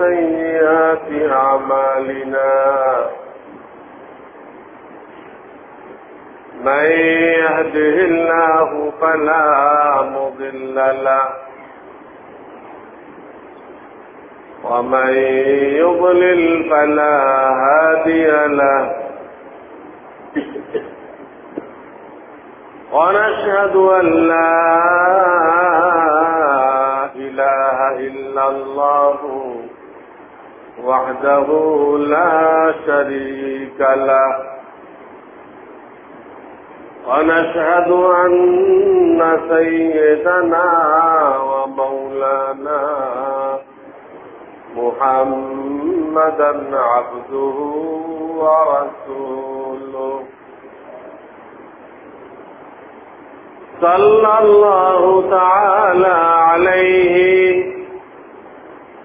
سيئات أعمالنا. من يهده الله فلا مضل له. ومن يضلل فلا هادي له. ونشهد أن لا إله إلا الله وحده لا شريك له. ونشهد أن سيدنا ومولانا محمدا عبده ورسوله. صلى الله تعالى عليه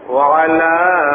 وعلى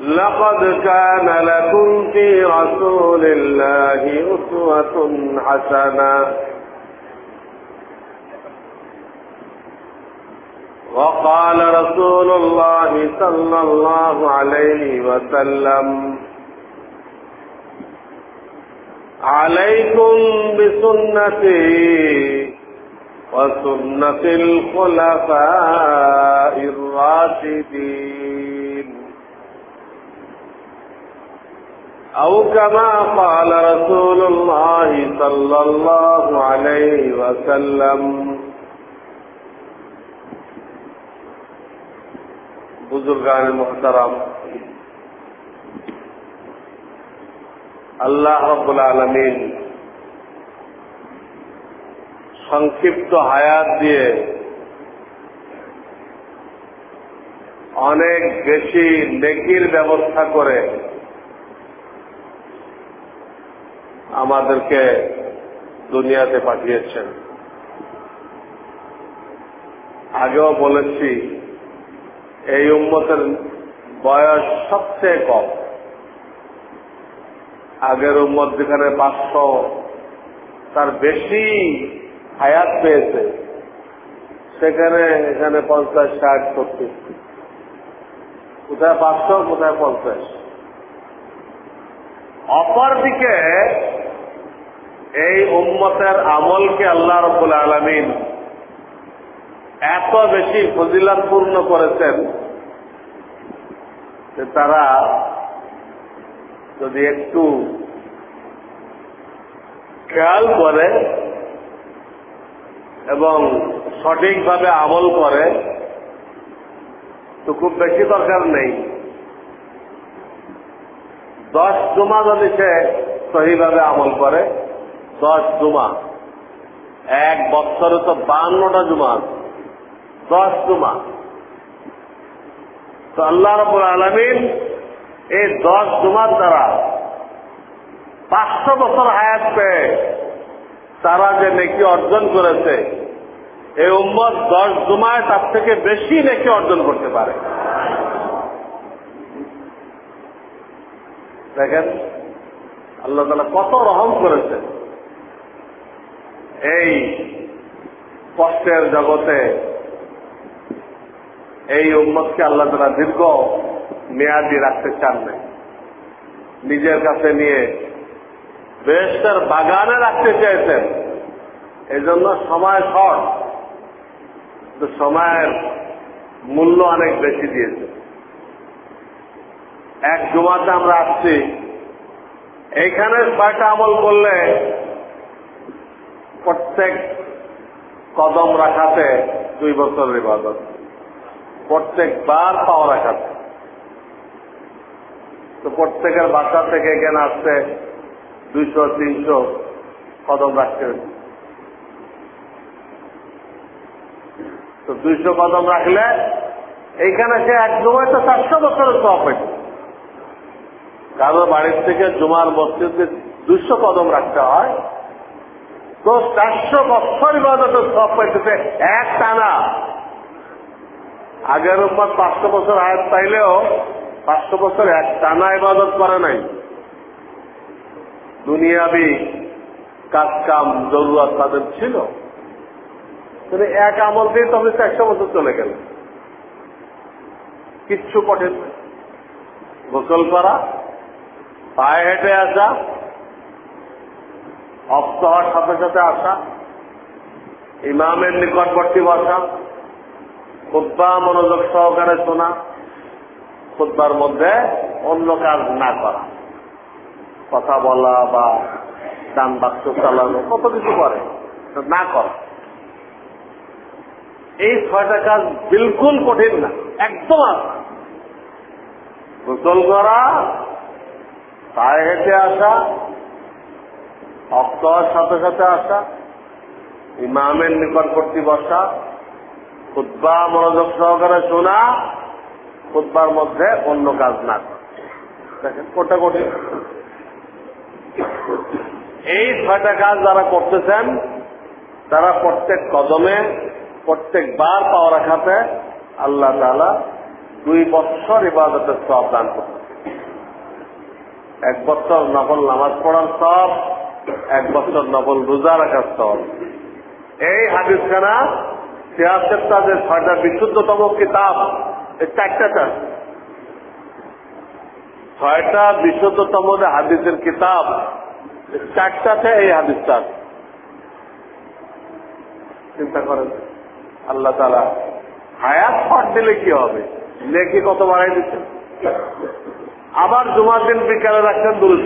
لقد كان لكم في رسول الله أسوة حسنة. وقال رسول الله صلى الله عليه وسلم عليكم بسنتي وسنة الخلفاء الراشدين. أو كما قال رسول الله صلى الله عليه وسلم بزرگان محترم আল্লাহ রব্বুল আলমিন সংক্ষিপ্ত হায়াত দিয়ে অনেক বেশি নেকির ব্যবস্থা করে আমাদেরকে দুনিয়াতে পাঠিয়েছেন। আগেও বলেছি, এই উম্মতের বয়স সবচেয়ে কম। আগের উম্মত যেখানে পাঁচশো, তার বেশি হায়াত পেয়েছে, সেখানে, এখানে পঞ্চাশ, ষাট সত্তর কোথায় পাঁচশো, কোথায় পঞ্চাশ? অপরদিকে এই উম্মতের আমলকে আল্লাহ রবুল আলমিন এত বেশি ফজিলাতপূর্ণ করেছেন যে তারা যদি একটু খেয়াল করে এবং সঠিকভাবে আমল করে, তো খুব বেশি দরকার নেই। দশ জমা যদি সে সহিভাবে আমল করে দশ জুমা। এক বছরে তো বান্নটা জুমা দশ জুমা। তো আল্লাহ রবুল আলমিন এই দশ জুমার দ্বারা পাঁচশো বছর হায়াত পেয়ে তারা যে নেকি অর্জন করেছে, এই উম্মত দশ জুমায় তার থেকে বেশি নেকি অর্জন করতে পারে। দেখেন, আল্লাহ তালা কত রহম করেছে এই কষ্টের জগতে এই উম্মতকে আল্লাহ তালা দীর্ঘ মেয়াদি রাখতে চান নাই। নিজের কাছে নিয়ে বেশটার বাগানে রাখতে চেয়েছেন এই জন্য সময় শর্ট। সময়ের মূল্য অনেক বেশি দিয়েছে। এক জুমাতে আমরা আসছি। এইখানে ছয়টা আমল করলে প্রত্যেক কদম রাখাতে দুই বছরের ইবাদত। প্রত্যেকবার পাওয়া রাখাতে। তো প্রত্যেকের বাসা থেকে এখানে আসতে দুইশো, তিনশো কদম রাখতে তো দুইশো কদম রাখলে এইখানে সে এক জমায় তো চারশো বছরের সব হয়েছে। কারোর বাড়ির থেকে জুমার মসজিদে দুইশো কদম রাখতে হয় তো চারশো বছর ইবাদতের সব পাইতেছে, এক টানা। আগের উপর পাঁচশো বছর আয়াত পাইলেও পাঁচশো বছর এক টানা ইবাদত করে নাই। দুনিয়াবি কাজ কাম জরুরত তাদের ছিল। কিন্তু এক আমল দিয়ে তবে একশো বছর চলে গেল কিচ্ছু কঠিন গোসল করা, পায়ে হেঁটে আসা অস্ত হওয়ার সাথে সাথে আসা, ইমামের নিকটবর্তী বসা, খুদ্া মনোযোগ সহকারে শোনা খুদ্বার মধ্যে অন্য কাজ না করা। কথা বলা বা ডান বাক্স চালানো, কত কিছু করে না করা। এই ছয়টা কাজ বিলকুল কঠিন না, একদম আসা গোসল করা, পায়ে হেঁটে আসা অক্তর সাথে সাথে আসা, ইমামের নিকটবর্তী বসা খুদ্া মনোযোগ সহকারে শোনা খুদ্বার মধ্যে অন্য কাজ না দেখেন, কোটা এই ছয়টা কাজ যারা করতেছেন, তারা প্রত্যেক কদমে প্রত্যেকবার পাওয়া রাখাতে আল্লাহ তালা দুই বৎসর ইবাদতের সব দান করতে এক বছর নকল নামাজ পড়ার সব এক বছর নকল রোজা রাখার সব। এই হাদিসখানা সিয়াসের তাদের ছয়টা বিশুদ্ধতম কিতাব চারটা ছয়টা বিশুদ্ধতম হাদিসের কিতাব চারটাতে এই হাদিসটা চিন্তা করেন, আল্লাহ তালা হায়াত ফাট দিলে কি হবে? লেখি কত বাড়াই দিচ্ছে? আবার জুমার দিন বিকালে রাখছেন দুরুদ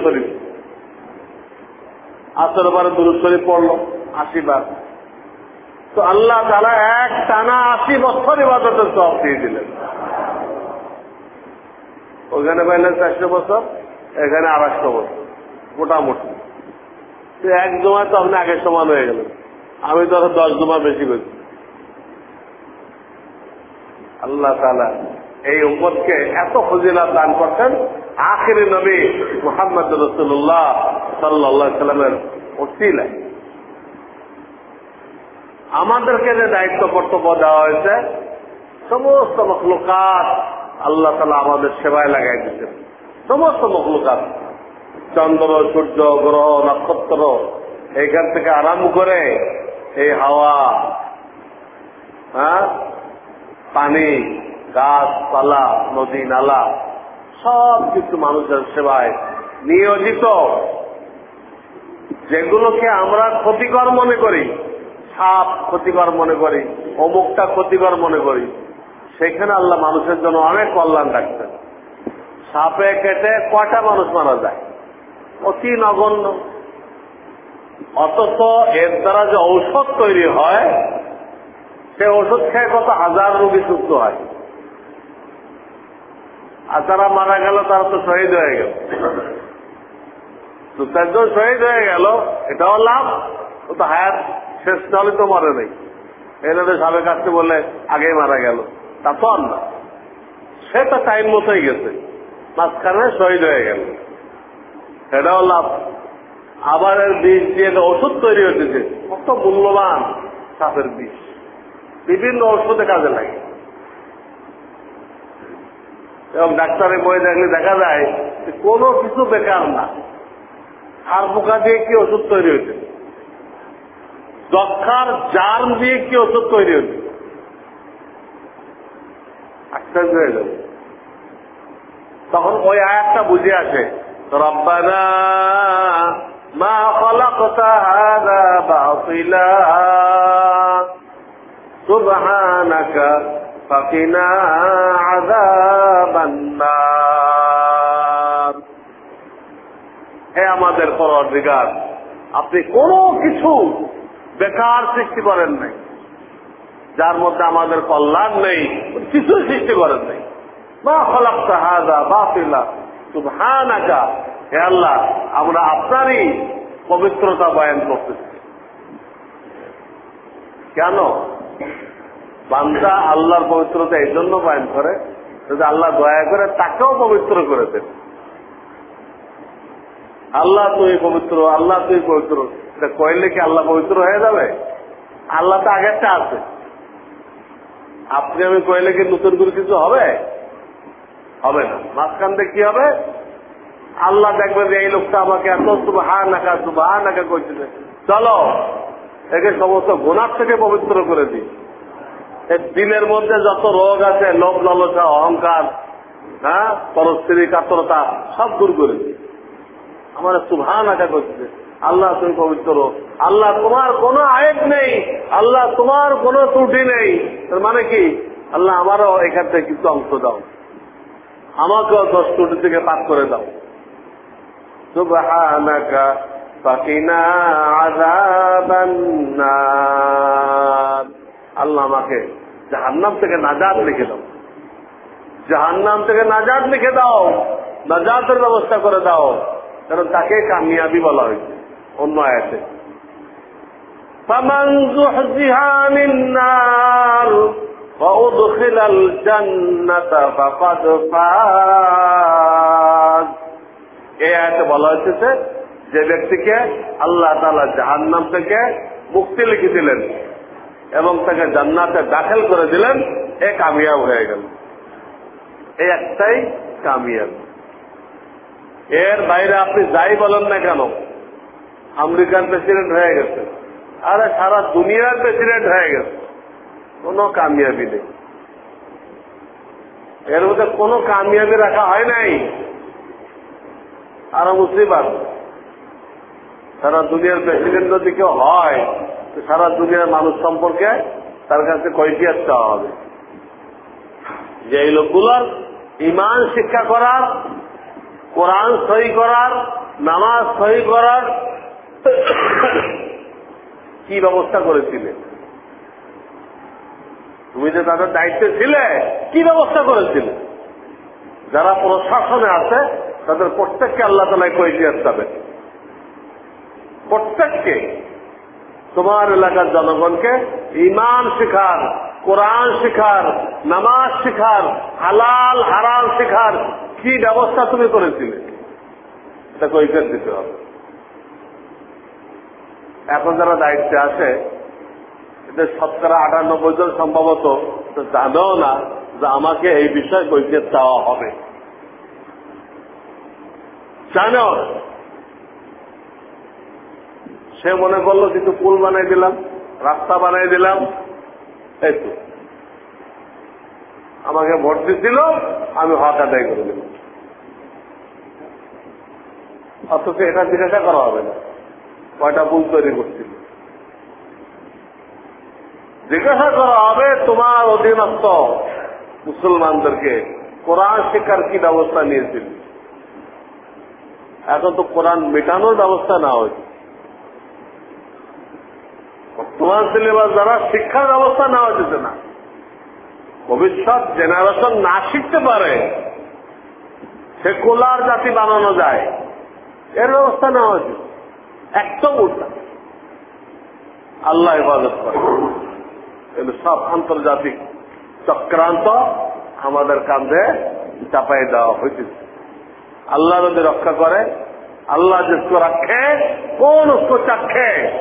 আসর বারে দুরুদ শরীফ পড়ল, আশি বার। তো আল্লাহ তালা এক টানা আশি বছর ইবাদতের সব দিয়ে দিলেন। ওখানে পাইলেন চারশো বছর, এখানে আড়াইশো বছর, মোটামুটি। এক জমায় তো আপনি আগের সমান হয়ে গেলেন। আমি তো দশ জমা বেশি করছি আল্লাহ তালা এই উম্মতকে এত ফজিলাত দান করছেন। আখেরি নবী মোহাম্মদ রসুল্লাহ সাল্লামের ওসিলায় আমাদেরকে যে দায়িত্ব কর্তব্য দেওয়া হয়েছে, সমস্ত মখলুকাত আল্লাহ তালা আমাদের সেবায় লাগাই দিচ্ছেন সমস্ত মখলুকাত, চন্দ্র, সূর্য, গ্রহ, নক্ষত্র এইখান থেকে আরম্ভ করে এই হাওয়া হ্যাঁ পানি গাছপালা নদী, নালা সব কিছু মানুষের সেবায় নিয়োজিত। যেগুলোকে আমরা ক্ষতিকর মনে করি, সাপ ক্ষতিকর মনে করি, অমুকটা ক্ষতিকর মনে করি, সেখানে আল্লাহ মানুষের জন্য অনেক কল্যাণ রাখছেন। সাপে কেটে কয়টা মানুষ মারা যায়? অতি নগণ্য। অথচ এর দ্বারা যে ঔষধ তৈরি হয়, সে ওষুধ খেয়ে কত হাজার রোগী সুস্থ হয়। আর তারা মারা গেল তারা তো শহীদ হয়ে গেল। দু চারজন শহীদ হয়ে গেল, এটাও লাভ, ও তো হায়াত শেষ নাহলে তো মরে নেই। এনাদের সাবেক আসতে বললে আগেই মারা গেল। তা তো না। সে তো টাইম মতোই গেছে, মাঝখানে শহীদ হয়ে গেল। এটাও লাভ। আবার এর বীজ দিয়ে ওষুধ তৈরি হতেছে কত মূল্যবান সাপের বীজ বিভিন্ন ওষুধে কাজে লাগে। এবং ডাক্তারের বই দেখলে দেখা যায় কোনো কিছু বেকার না। আর পোকা দিয়ে কি ওষুধ তৈরি হয়েছে? যক্ষার জার্ম দিয়ে কি ওষুধ তৈরি হয়েছে? আশ্চর্য তখন ওই আয়াতটা বুঝে আসে, রব্বানা মা আযাবান নার হে আমাদের পরদিগার আপনি কোনো কিছু বেকার সৃষ্টি করেন নাই। যার মধ্যে আমাদের কল্যাণ নেই কিছু সৃষ্টি করেন নাই। মা খলাক্তা হাদা বাতিলা, সুবহানাকা। হে আল্লাহ, আমরা আপনারই পবিত্রতা বয়ান করতেছি। কেন? বান্দা আল্লাহর পবিত্রতা এই জন্য বয়ান করে, যদি আল্লাহ দয়া করে তাকেও পবিত্র করে দেন। আল্লাহ তুই পবিত্র, আল্লাহ তুই পবিত্র। এটা কইলে কি আল্লাহ পবিত্র হয়ে যাবে? আল্লাহ তো আগেরটা আছে। আপনি আমি কইলে কি নতুন করে কিছু হবে? হবে না। মাঝখান থেকে কি হবে? আল্লাহ দেখবে যে এই লোকটা আমাকে এত সুবাহা নাকা সুবাহা নাকা করছে চলো, একে সমস্ত গোনার থেকে পবিত্র করে দিই। দিনের মধ্যে যত রোগ আছে, লোভ, লালসা, অহংকার হ্যাঁ পরস্ত্রী, কাতরতা, সব দূর করে দিই। আমার সুভান আকা করছে। আল্লাহ তুমি পবিত্র। আল্লাহ, তোমার কোনো আয়েব নেই। আল্লাহ, তোমার কোনো ত্রুটি নেই। তার মানে কি? আল্লাহ আমারও এখান থেকে কিছু অংশ দাও। আমাকেও দশ ত্রুটি থেকে পাক করে দাও। সুবহানাকা ফাকিনা আযাবান নার। আল্লাহ আমাকে জাহান্নাম থেকে নাজাত লিখে দাও। জাহান্নাম থেকে নাজাত লিখে দাও। নাজাতের ব্যবস্থা করে দাও। কারণ তাকে কামিয়াবি বলা হয়েছে অন্য আয়াতে فمن زحزح عن النار وأدخل الجنة فقد فاز এই আয়াতে বলা হয়েছে যে ব্যক্তিকে আল্লাহ তালা জাহান্নাম থেকে মুক্তি লিখে দিলেন এবং তাকে জান্নাতে দাখিল করে দিলেন এ কামিয়াব হয়ে গেল এই একটাই কামিয়াব এর বাইরে আপনি যাই বলেন না কেন, আমেরিকার প্রেসিডেন্ট হয়ে গেছে। আরে সারা দুনিয়ার প্রেসিডেন্ট হয়ে গেছে। কোন কামিয়াবি নেই। এর মধ্যে কোন কামিয়াবি রাখা হয় নাই। আরও মুসিবাদ সারা দুনিয়ার প্রেসিডেন্ট যদি কেউ হয় সারা দুনিয়ার মানুষ সম্পর্কে তার কাছে কৈফিয়ত চাওয়া হবে। যে এই লোকগুলোর ইমান শিক্ষা করার কোরআন সহি করার, নামাজ সহি করার কি ব্যবস্থা করেছিলে? তুমি যে তাদের দায়িত্বে ছিলে, কি ব্যবস্থা করেছিলে? যারা প্রশাসনে আছে, তাদের প্রত্যেককে আল্লাহ তালায় কৈফিয়ত যাবে প্রত্যেককে। তোমার এলাকার জনগণকে ইমান শিখার, কোরআন শিখার, নামাজ শিখার, হালাল হারাল শিখার কি ব্যবস্থা তুমি করেছিলে? এটা কৈফিয়ত দিতে হবে। এখন যারা দায়িত্বে আছে এদের শতকরা আটানব্বই জন সম্ভবত জানেও না যে আমাকে এই বিষয়ে কৈফিয়ত দেওয়া হবে। জানেও সে মনে করল কিছু পুল বানাই দিলাম, রাস্তা বানাই দিলাম, এই তো। আমাকে ভোট দিচ্ছিল আমি হক আদায় করে দিলাম। অথচ এটা জিজ্ঞাসা করা হবে না। কয়টা পুল তৈরি করছিল। জিজ্ঞাসা করা হবে তোমার অধীনস্থ মুসলমানদেরকে। কোরআন শিক্ষার কি ব্যবস্থা নিয়েছিল? এখন তো কোরআন মেটানোর ব্যবস্থা না হয়েছে। বর্তমান সিলেবাস দ্বারা শিক্ষার ব্যবস্থা নেওয়া যেতে না। ভবিষ্যৎ জেনারেশন না শিখতে পারে, সেকুলার জাতি বানানো যায়। এর ব্যবস্থা নেওয়া উচিত। একদম উল্টা। আল্লাহ হেফাজত করে। সব আন্তর্জাতিক চক্রান্ত আমাদের কাঁধে চাপাই দেওয়া হয়েছে আল্লাহ যদি রক্ষা করে, আল্লাহ জিসকো রাখে, কোন উসকো চাক্ষে?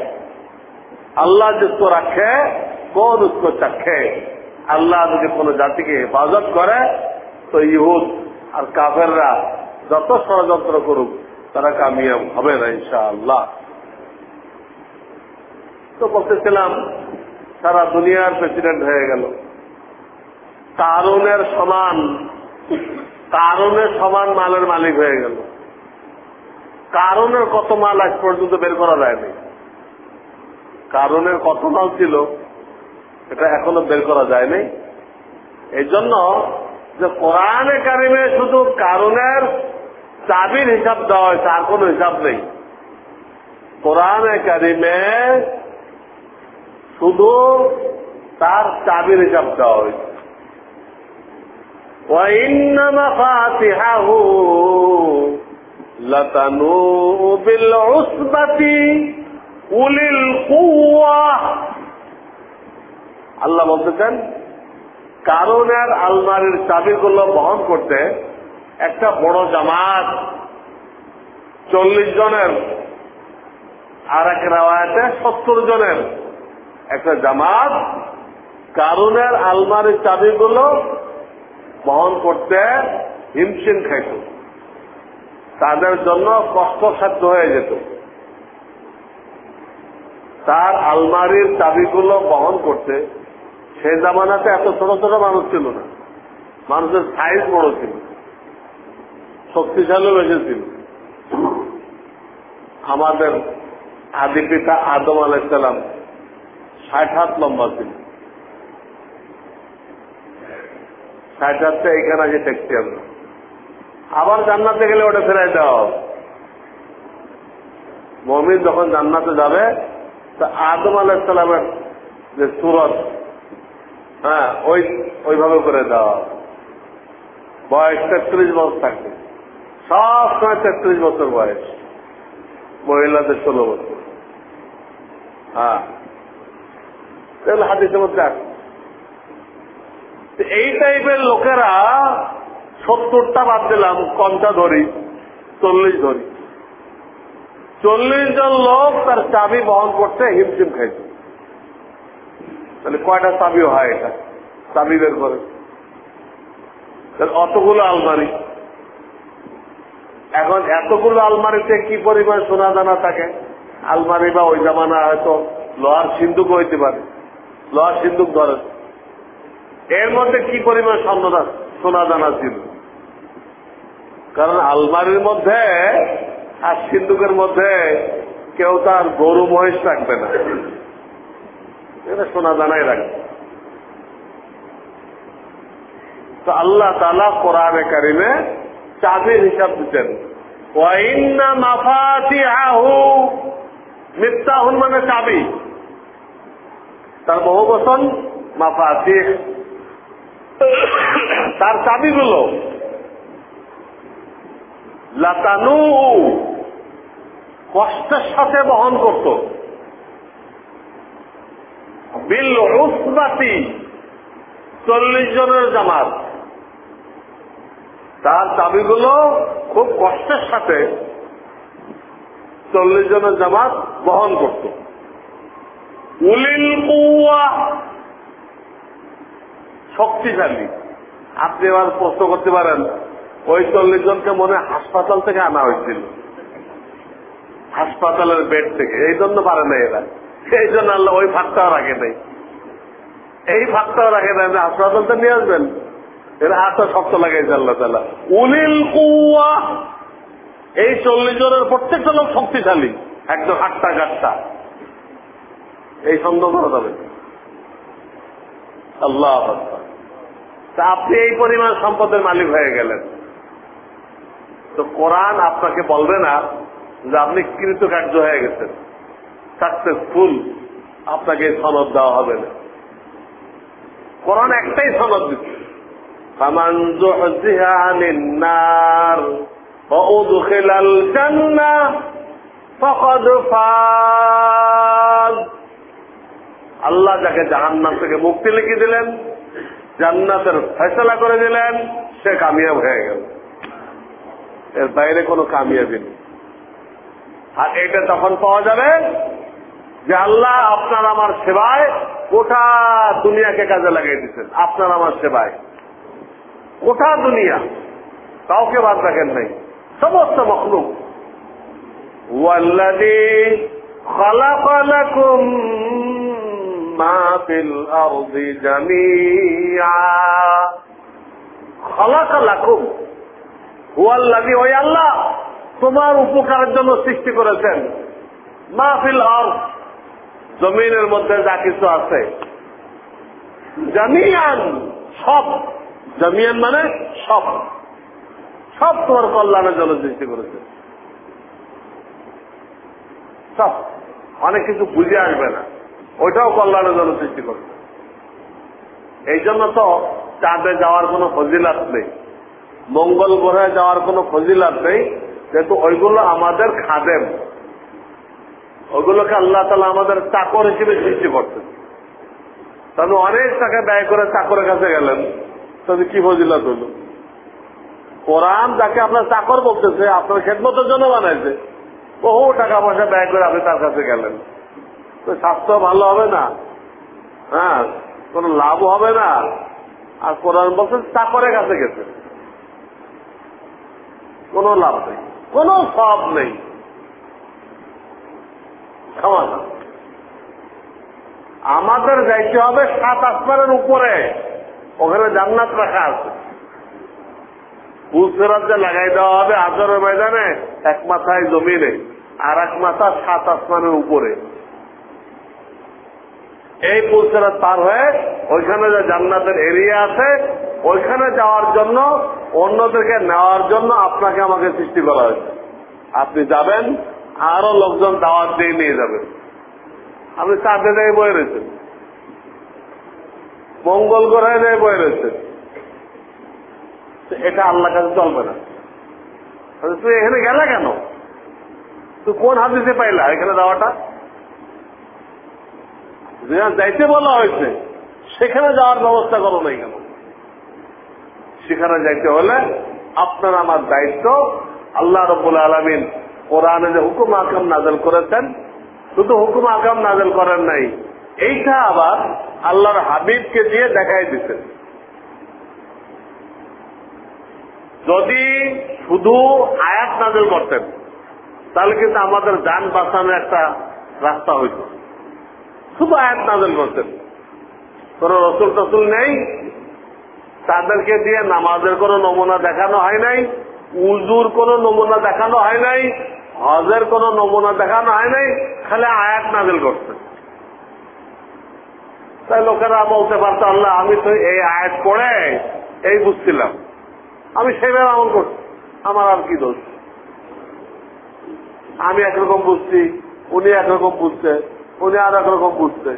আল্লাহ জিসকো রাখে, কোন উসকো চাক্ষে? আল্লাহ যদি কোন জাতিকে হেফাজত করে, তো ইহুদ আর কাফেররা যত ষড়যন্ত্র করুক তারা কামিয়াব হবে না, ইনশাআল্লাহ। তো বলতেছিলাম, সারা দুনিয়ার প্রেসিডেন্ট হয়ে গেল। কারণের সমান কারণের সমান মালের মালিক হয়ে গেল। কারণের কত মাল আজ পর্যন্ত বের করা যায়নি। কারণের কত মাল ছিল, এটা এখনও বের করা যায়নি। এই জন্য যে কোরআনে কারিমে শুধু কারণের চাবির হিসাব দেওয়া হয়েছে আর কোন হিসাব নেই কোরআনে কারিমে শুধু তার চাবির হিসাব দেওয়া হয়েছে وإن مفاتحه لتنوء بالعصبة أولي القوة আল্লাহ বলতেছেন কারণের আলমারির চাবিগুলো বহন করতে একটা বড় জামাত, চল্লিশ জনের আর এক রাওয়ায়তে সত্তর জনের। একটা জামাত কারণের আলমারির চাবিগুলো বহন করতে হিমশিম খাইত। তাদের জন্য কষ্টসাধ্য হয়ে যেত। তার আলমারির চাবিগুলো বহন করতে, সে জামানাতে এত ছোট ছোট মানুষ ছিল না। মানুষের সাইজ বড় ছিল। শক্তিশালী বেশি ছিল আমাদের আদি পিতা আদম আলাইসালাম ষাট হাত লম্বা ছিল ষাট হাতটা এইখানে আগে দেখছি আমরা আবার জান্নাতে গেলে ওটা ফেরাই দেওয়া হবে। মমিন যখন জান্নাতে যাবে, তা আদম আলাইসালামের যে সুরত হ্যাঁ ওই ওইভাবে করে দেওয়া। বয়স তেত্রিশ বছর থাকবে সব সময় তেত্রিশ বছর বয়স। মহিলাদের ষোলো বছর। হ্যাঁ। তাহলে হাতিসের মধ্যে এই টাইপের লোকেরা সত্তরটা বাদ দিলাম কমটা ধরি, চল্লিশ ধরি। চল্লিশ জন লোক তার চাবি বহন করতে হিমশিম খাইছে। তাহলে কয়টা চাবি হয় এটা? চাবি বের করে। অতগুলো আলমারি। এখন এতগুলো আলমারিতে কি পরিমাণ সোনা দানা থাকে? আলমারি বা ওই জামানা হয়তো লোহার সিন্ধুক হইতে পারে, লোহার সিন্ধুক ধরে এর মধ্যে কি পরিমাণ স্বর্ণদা সোনা দানা ছিল? কারণ আলমারির মধ্যে আর সিন্ধুকের মধ্যে কেউ তার গরু, মহিষ রাখবে না। এটা সোনা দানাই রাখবে। তো আল্লাহ তালা কোরআনে কারিমে চাবির হিসাব দিতেন। মানে চাবি। তার বহু বচন মাফাতি তার চাবি চাবিগুলো লাতানু কষ্টের সাথে বহন করত। বিল উসবাতি, চল্লিশ জনের জামাত। তার চাবিগুলো খুব কষ্টের সাথে চল্লিশ জনের জামাত বহন করত। শক্তিশালী। আপনি এবার প্রশ্ন করতে পারেন, ওই চল্লিশ জনকে মনে হাসপাতাল থেকে আনা হয়েছিল? হাসপাতালের বেড থেকে। এই জন্য পারে না এরা। সেই জন্য আল্লাহ ওই ফাঁকটাও রাখে নাই। এই ফাঁকটাও রাখে নাই। হাসপাতাল তো নিয়ে আসবেন। এরা হাতটা শক্ত লাগাইছে আল্লাহ তালা উলিল কুয়া এই চল্লিশ জনের প্রত্যেকটা লোক শক্তিশালী। একদম হাট্টা গাট্টা। এই সন্দেহ করা যাবে আল্লাহ তা আপনি এই পরিমাণ সম্পদের মালিক হয়ে গেলেন। তো কোরআন আপনাকে বলবে না যে আপনি কৃতকার্য হয়ে গেছেন। সাকসেসফুল আপনাকে সনদ দেওয়া হবে না। কোরআন একটাই সনদ দিচ্ছে। فمن زحزح عن النار وأدخل الجنة فقد فاز আল্লাহ যাকে জাহান্নাম থেকে মুক্তি লিখে দিলেন জান্নাতের ফেসলা করে দিলেন সে কামিয়াব হয়ে গেল এর বাইরে কোনো কামিয়াবি নেই আর এটা তখন পাওয়া যাবে যে আল্লাহ আপনার আমার সেবায় গোটা দুনিয়াকে কাজে লাগিয়ে দিচ্ছেন আপনার আমার সেবায় গোটা দুনিয়া, কাউকে বাদ রাখেন নাই। সমস্ত মখলুক। ওয়াল্লাদি ওই আল্লাহ তোমার উপকারের জন্য সৃষ্টি করেছেন। মা ফিল জমিনের মধ্যে যা কিছু আছে। জামিয়ান সব। জামিয়ান মানে সব। সব তোমার কল্যাণের জন্য সৃষ্টি করেছে। সব। অনেক কিছু বুঝে আসবে না। ওইটাও কল্যাণের জন্য সৃষ্টি করেছে। এই জন্য তো চাঁদে যাওয়ার কোনো ফজিলাত নেই। মঙ্গল গ্রহে যাওয়ার কোনো ফজিলাত নেই। যেহেতু ওইগুলো আমাদের খাদেম। ওইগুলোকে আল্লাহ তালা আমাদের চাকর হিসেবে সৃষ্টি করতেন তাহলে অনেক টাকা ব্যয় করে চাকরের কাছে গেলেন। তাহলে কি ফজিলাত হইল কোরআন যাকে আপনার চাকর বলতেছে, আপনার খেদমতের জন্য বানাইছে, বহু টাকা পয়সা ব্যয় করে আপনি তার কাছে গেলেন। স্বাস্থ্য ভালো হবে না? হ্যাঁ কোন লাভ হবে না? আর কোরআন বলছেন চাকরের কাছে গেছে। কোন লাভ নেই। কোন সব নেই। না আমাদের যাইতে হবে সাত আসমানের উপরে। ওখানে জান্নাত রাখা আছে। পুলসেরাতে লাগাই দেওয়া হবে আজরের ময়দানে, এক মাথায় জমিনে, আর এক মাথা সাত আসমানের উপরে। এই পুলসেরাত পার হয়ে ওইখানে যে জান্নাতের এরিয়া আছে, ওইখানে যাওয়ার জন্য, অন্যদেরকে নেওয়ার জন্য আপনাকে আমাকে সৃষ্টি করা হয়েছে। আপনি যাবেন, আরও লোকজন দাওয়াত দিয়ে নিয়ে যাবেন। আপনি চাঁদে দিয়ে বয়ে রয়েছেন। মঙ্গল গ্রহে দিয়ে বয়ে রয়েছেন এটা আল্লাহ কাছে চলবে না। তুই এখানে গেলে কেন? তুই কোন হাদিসে পাইলা এখানে যাওয়াটা? যেখানে যাইতে বলা হয়েছে, সেখানে যাওয়ার ব্যবস্থা করো নাই কেন? সেখানে যাইতে হলে আপনার আমার দায়িত্ব, আল্লাহ রবুল আলমিন কোরআনে যে হুকুম আকাম নাজল করেছেন, শুধু হুকুম আকাম নাজল করেন নাই এইটা আবার আল্লাহর হাবিবকে দিয়ে দেখাই দিচ্ছেন যদি শুধু আয়াত নাজেল করতেন, তাহলে কিন্তু আমাদের যান বাঁচানোর একটা রাস্তা হইত। শুধু আয়াত নাজেল করতেন। কোন রসুল টসুল নেই, তাদেরকে দিয়ে নামাজের কোন নমুনা দেখানো হয় নাই, উজুর কোন নমুনা দেখানো হয় নাই, হজের কোন নমুনা দেখানো হয় নাই, খালি আয়াত নাজেল করতেন। তাই লোকেরা বলতে পারতো, আল্লাহ, আমি তো এই আয়াত পড়ে এই বুঝছিলাম। আমি সেভাবে আমল করছি। আমার আর কি দোষ? আমি একরকম বুঝছি, উনি একরকম বুঝছে, উনি আর একরকম বুঝছে।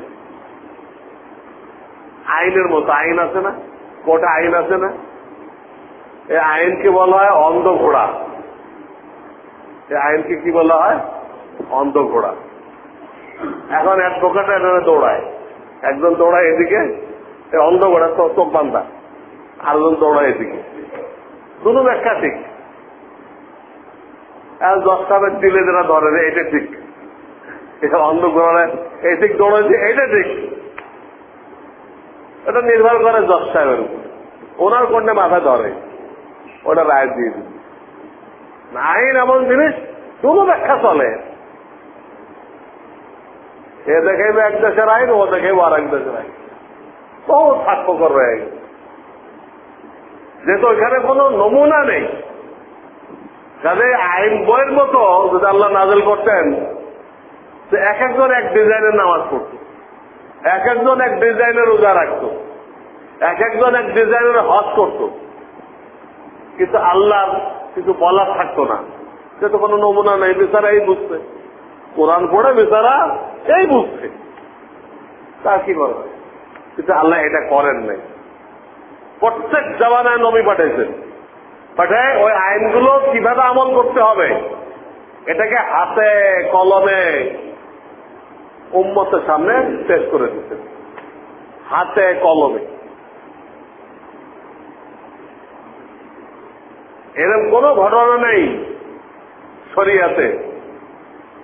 আইনের মতো আইন আছে না? কোটা আইন আছে না? এই আইনকে বলা হয় অন্ধ ঘোড়া। এই আইনকে কি বলা হয়? অন্ধ ঘোড়া। এখন এক অ্যাডভোকেট এখানে দৌড়ায়। একজন দৌড়ায় এদিকে অন্ধ ঘোড়া চোখ বান্ধা। আরেকজন দৌড়ায় এদিকে। দুটো ব্যাখ্যা ঠিক। দশটা বেদ দিলে যারা ধরে এটা ঠিক। এটা অন্ধ ঘোড়ায় এই ঠিক দৌড়াচ্ছে এটা ঠিক। এটা নির্ভর করে জজ সাহেবের উপর। ওনার কোনটা মাথা ধরে। ওটা রায় দিয়ে দিন আইন এমন জিনিস শুধু ব্যাখ্যা চলে। এ দেখাইবে এক দেশের আইন, ও দেখাইবে আর এক দেশের আইন। বহু স্বাক্ষর রয়ে গেছে। যেহেতু ওইখানে কোন নমুনা নেই কাজে আইন বইয়ের মতো যদি আল্লাহ নাজেল করতেন এক একজন এক ডিজাইনের নামাজ পড়ত, এক একজন এক ডিজাইনের রোজা রাখত, এক একজন এক ডিজাইনের হজ করত। কিন্তু আল্লাহর কিছু বলার থাকতো না। সে তো কোনো নমুনা নেই বেচারা এই বুঝছে কোরআন পড়ে বেচারা এই বুঝছে। তা কি করবে কিন্তু আল্লাহ এটা করেন নাই। প্রত্যেক জমানায় নবী পাঠাইছেন। পাঠায় ওই আইনগুলো কীভাবে আমল করতে হবে? এটাকে হাতে, কলমে উম্মতের সামনে পেশ করে দিচ্ছেন। হাতে, কলমে। এরকম কোন ঘটনা নেই শরিয়াতে।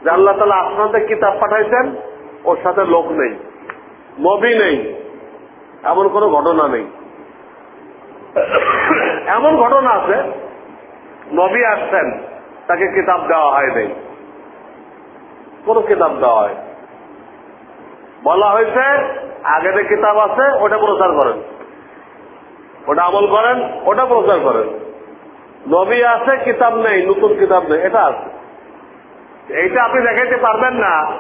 যে আল্লাহ তালা আপনাদের কিতাব পাঠাইছেন, ওর সাথে লোক নেই, নবী নেই, এমন কোন ঘটনা নেই। এমন ঘটনা আছে, নবী আসছেন, তাকে কিতাব দেওয়া হয় নাই। কোন কিতাব দেওয়া হয়। বলা হয়েছে আগের কিতাব আছে, ওটা প্রচার করেন। ওটা আমল করেন, ওটা প্রচার করেন। নবী আছে, কিতাব নেই, নতুন কিতাব নেই, এটা আছে। এইটা আপনি দেখাইতে পারবেন না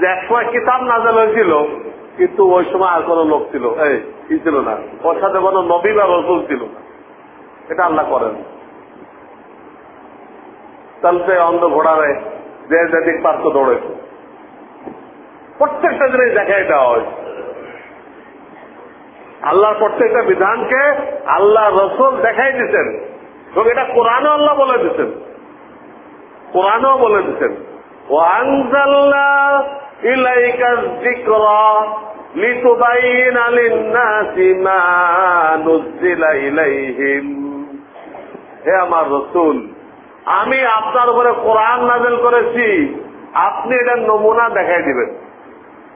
যে এক সময় কিতাব নাজেল হয়েছিল, কিন্তু ওই সময় আর কোন লোক ছিল, এই, কি ছিল না? ওর সাথে কোনো নবী বা রসুল ছিল না। এটা আল্লাহ করেন। চলতে অন্ধ ঘোড়ারে যে যেদিক পারত দৌড়েছে প্রত্যেকটা জিনিস দেখাই দেওয়া হয়েছে আল্লাহর প্রত্যেকটা বিধানকে আল্লাহ রসুল দেখাই দিচ্ছেন এবং এটা কোরআনও আল্লাহ বলে দিচ্ছেন কোরআনও বলে দিচ্ছেন وأنزلنا إليك الذكر لتبين للناس ما نزل إليهم হে আমার রসুল আমি আপনার উপরে কোরআন নাজেল করেছি আপনি এটার নমুনা দেখাই দিবেন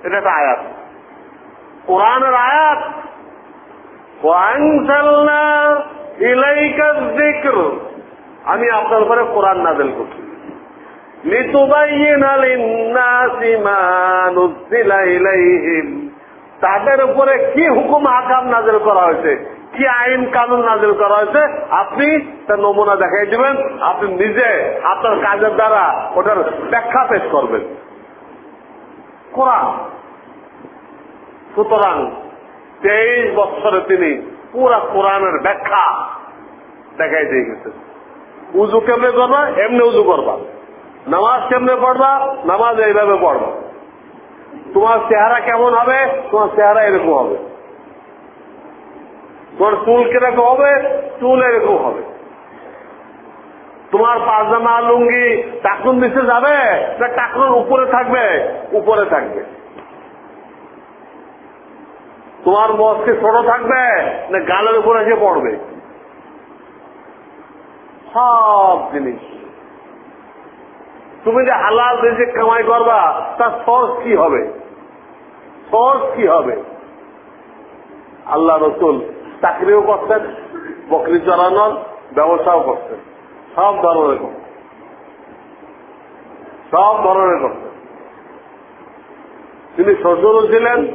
এটা একটা আয়াত কোরআনের আয়াত ওয়াংসালনা ইলাইকা যিকর আমি আপনার উপরে কোরআন নাজেল করছি তাদের উপরে কি হুকুম আকাম নাজেল করা হয়েছে? কি আইন কানুন নাজেল করা হয়েছে? আপনি তার নমুনা দেখাই দিবেন, আপনি নিজে আপনার কাজের দ্বারা ওটার ব্যাখ্যা পেশ করবেন। সুতরাং তেইশ বছরে তিনি পুরা কোরআনের ব্যাখ্যা দেখাই দিয়ে গেছেন। উজু কেমনে করবা? এমনি উজু করবা। নামাজ কেমনে পড়বা? নামাজ এইভাবে পড়বা। তোমার চেহারা কেমন হবে? তোমার চেহারা এরকম হবে। তোমার চুল কীরকম হবে? চুল এরকম হবে। তোমার পাজামা লুঙ্গি টাকুন নিচে যাবে? না টাকুন উপরে থাকবে? উপরে থাকবে। তোমার মস্তি ছোট থাকবে? না গালের উপরে এসে পড়বে? সব জিনিস। তুমি যে হালাল দেশে কামাই করবা, তার সহজ কি হবে? সহজ কি হবে? আল্লাহ রসুল চাকরিও করতেন, বকরি চড়ানোর ব্যবসাও করতেন। সব ধরনের করতেন। সব ধরনের করতেন। তিনি শ্বশুরও ছিলেন,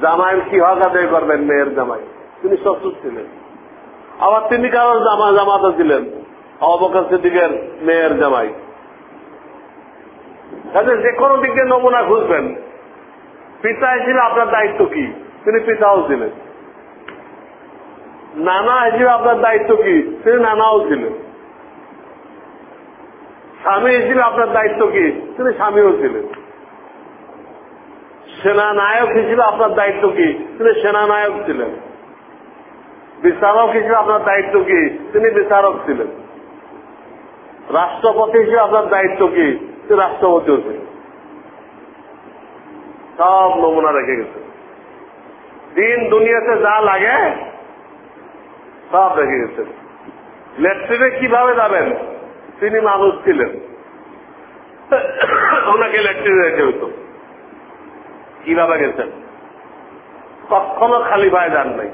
জামাইয়ের কি হক আদায় করবেন মেয়ের জামাই? তিনি শ্বশুর ছিলেন। আবার তিনি কারোর জামা জামাতা ছিলেন। অবকাশ সিদ্দিকের মেয়ের জামাই। তাদের যে কোনো দিক দিয়ে নমুনা খুঁজবেন। পিতা হিসেবে আপনার দায়িত্ব কি? তিনি পিতাও ছিলেন। নানা হিসেবে আপনার দায়িত্ব কি? তিনি নানাও ছিলেন। স্বামী হিসেবে আপনার দায়িত্ব কি? তিনি স্বামীও ছিলেন। সেনানায়ক হিসেবে আপনার দায়িত্ব কি? তিনি সেনানায়ক ছিলেন। বিচারক হিসেবে আপনার দায়িত্ব কি? তিনি বিচারক ছিলেন। রাষ্ট্রপতি হিসেবে আপনার দায়িত্ব কি? রাষ্ট্রপতি হচ্ছে সব নমুনা রেখে গেছে। দিন দুনিয়াতে যা লাগে, সব রেখে গেছে। লেট্রিনে কীভাবে যাবেন? তিনি মানুষ ছিলেন। ওনাকে লেট্রিনে রেখে হইত কীভাবে গেছেন? কখনো খালি পায়ে যান নাই।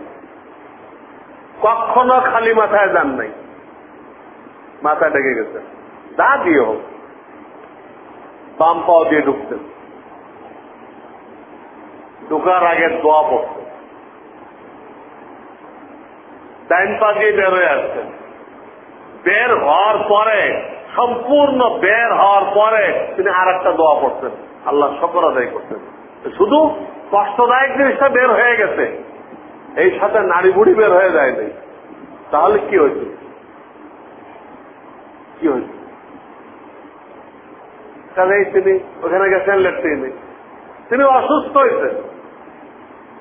কখনো খালি মাথায় যান নাই। মাথা ডেকে গেছেন দা দিয়ে হোক, বাম পাও দিয়ে ঢুকতেন ঢুকার আগে দোয়া পড়তেন ডাইন পা দিয়ে বের হয়ে আসতেন বের হওয়ার পরে, সম্পূর্ণ বের হওয়ার পরে তিনি আর একটা দোয়া পড়তেন আল্লাহ শকর আদায় করতেন শুধু কষ্টদায়ক জিনিসটা বের হয়ে গেছে। এই সাথে নারী বুড়ি বের হয়ে যায় নাই তাহলে কি হয়েছে? কি হয়েছে? তিনি ওখানে গেছেন তিনি অসুস্থ হয়েছেন।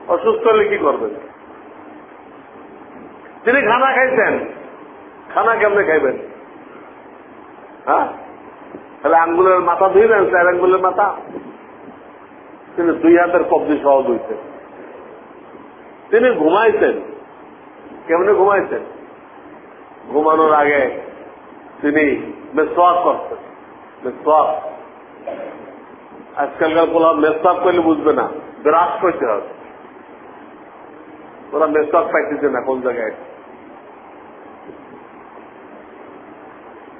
অসুস্থ হলে কি করবেন? তিনি খানা খাইছেন। খানা কেমনে খাইবেন? হ্যাঁ? তাহলে আঙ্গুলের মাথা ধুইবেন চার আঙ্গুলের মাথা। তিনি দুই হাতের কবজি সহ ধুইছেন। তিনি ঘুমাইছেন। কেমনে ঘুমাইছেন? ঘুমানোর আগে তিনি মেসওয়াক করতেন। মেসওয়াক। আজকালকার পোলা মেসওয়াক করলে বুঝবে না ব্রাশ করতে হবে ওরা মেসওয়াক পাইতেছে না কোন জায়গায়।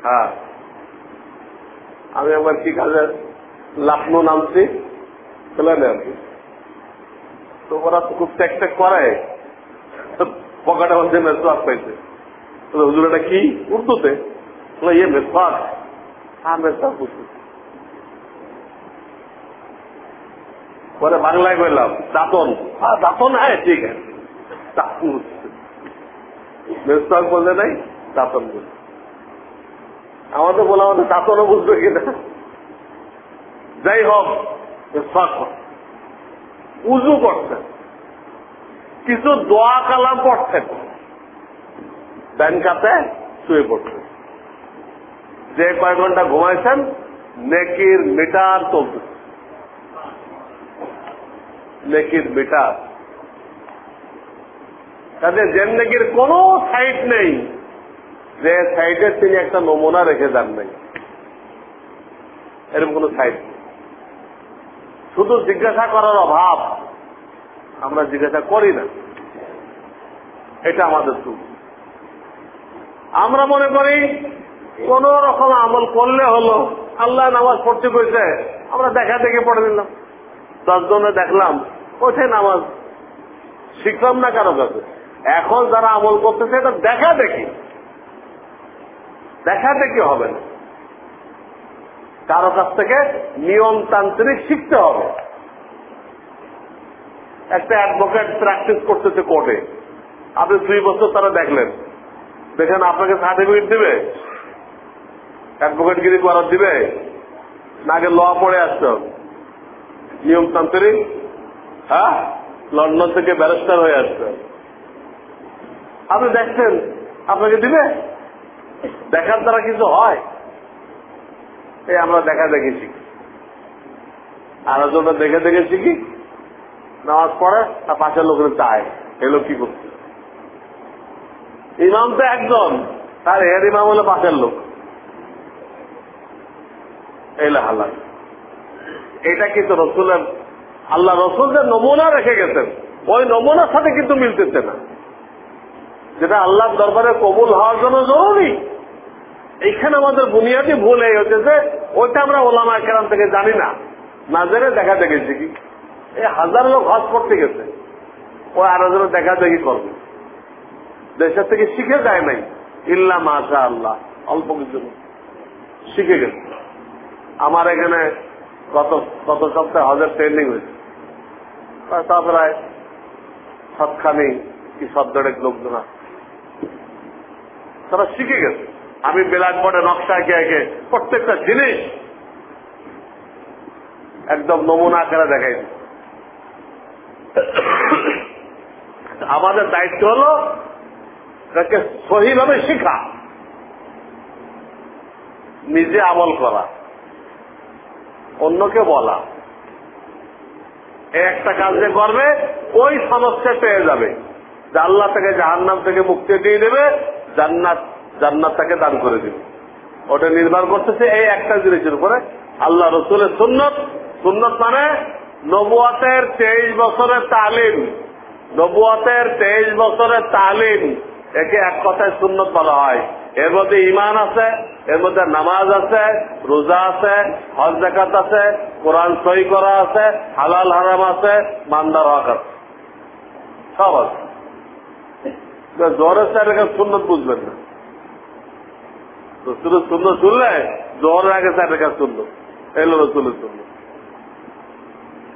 হ্যাঁ। আমি একবার কি কাজে লাখনৌ নামছি? প্লেনে আর কি। তো ওরা তো খুব ট্যাক ট্যাক করে। পকেটে মধ্যে মেসওয়াক পাইছে। হুজুর এটা কি? উর্দুতে। বুঝতেছি পরে বাংলায় বললাম আমাদের বলে আমাদের দাতনও বুঝবে কিনা যাই হোক মেসফাক উজু করছেন কিছু দোয়া কালাম পড়ছেন ব্যাংকাতে শুয়ে পড়ছেন যে কয় ঘণ্টা ঘুমাইছেন, নেকির মিটার চলতেছে নেকির মিটার। তাদের জেন নেকির কোন সাইট নেই, যে সাইটের তিনি একটা নমুনা রেখে যান নাই। এরকম কোন সাইট শুধু জিজ্ঞাসা করার অভাব আমরা জিজ্ঞাসা করি না। এটা আমাদের সুখ আমরা মনে করি কোন রকম আমল করলে হলো আল্লাহ নামাজ পড়তে কইছে আমরা দেখা দেখে পড়ে নিলাম। দশ জনে দেখলাম, ওঠে নামাজ। শিখলাম না কারও কাছে। এখন যারা আমল করতেছে, এটা দেখা দেখি। দেখা দেখি হবে না। কারও কাছ থেকে নিয়মতান্ত্রিক শিখতে হবে। একটা অ্যাডভোকেট প্র্যাকটিস করতেছে কোর্টে আপনি দুই বছর তারা দেখলেন। দেখেন, আপনাকে সার্টিফিকেট দিবে। অ্যাডভোকেট গিরি করার দিবে? না আগে ল পড়ে আসতে হবে নিয়মতান্ত্রিক হ্যাঁ? লন্ডন থেকে ব্যারিস্টার হয়ে আসতে আপনি দেখছেন? আপনাকে দিবে? দেখার দ্বারা কিছু হয়? এই আমরা দেখা দেখে শিখি। আর জন্য দেখে দেখে শিখি। নামাজ পড়ে আর পাশের লোকের চায়। এলো কি করছে? ইমাম তো একজন। তার হেড ইমাম হলো পাশের লোক। এটা কিন্তু রসুলের আল্লাহ রসুল যে নমুনা রেখে গেছেন, ওই নমুনার সাথে কিন্তু মিলতেছে না। যেটা আল্লাহ দরবারে কবুল হওয়ার জন্য জরুরি। এইখানে আমাদের বুনিয়াদি ভুল এই হচ্ছে যে, ওইটা আমরা ওলামা কেরাম থেকে জানি না। না জেনে দেখা দেখেছি কি এই হাজার লোক হজ করতে গেছে। ও আরও যেন দেখা দেখি করবে। দেশের থেকে শিখে যায় নাই। ইল্লা মাশা আল্লাহ অল্প কিছু শিখে গেছে। আমার এখানে গত গত সপ্তাহে হজের ট্রেনিং হয়েছে। তা প্রায় সৎখানি কি সদ্যের লোকজন আছে। তারা শিখে গেছে। আমি বেলাট পরে নকশা একে একে প্রত্যেকটা জিনিস একদম নমুনা আকারে দেখাই আমাদের দায়িত্ব হল তাকে সহিভাবে শিখা, নিজে আমল করা। অন্যকে বলা। একটা কাজ যে করবে, ওই সমস্যা পেয়ে যাবে। যে আল্লাহ তাকে জাহান্নাম থেকে মুক্তি দিয়ে দেবে, জান্নাত জান্নাত তাকে দান করে দিবে। ওটা নির্ভর করতেছে এই একটা জিনিসের উপরে। আল্লাহ রসুলের সুন্নত। সুন্নত মানে নবুয়াতের তেইশ বছরের তালিম। নবুয়াতের তেইশ বছরের তালিম। একে এক কথায় সুন্নত বলা হয়। এর মধ্যে ইমান আছে, এর মধ্যে নামাজ আছে, রোজা আছে, হজ জাকাত আছে, কোরআন সই করা আছে, হালাল, হারাম আছে মান্দার হক আছে। সব আছে। জ্বরের সাইড সুন্নত বুঝবেন না। রসুলের শূন্য শুনলে জ্বরের আগে সাইডের কাছে শুনলো এলো রসুলের শূন্য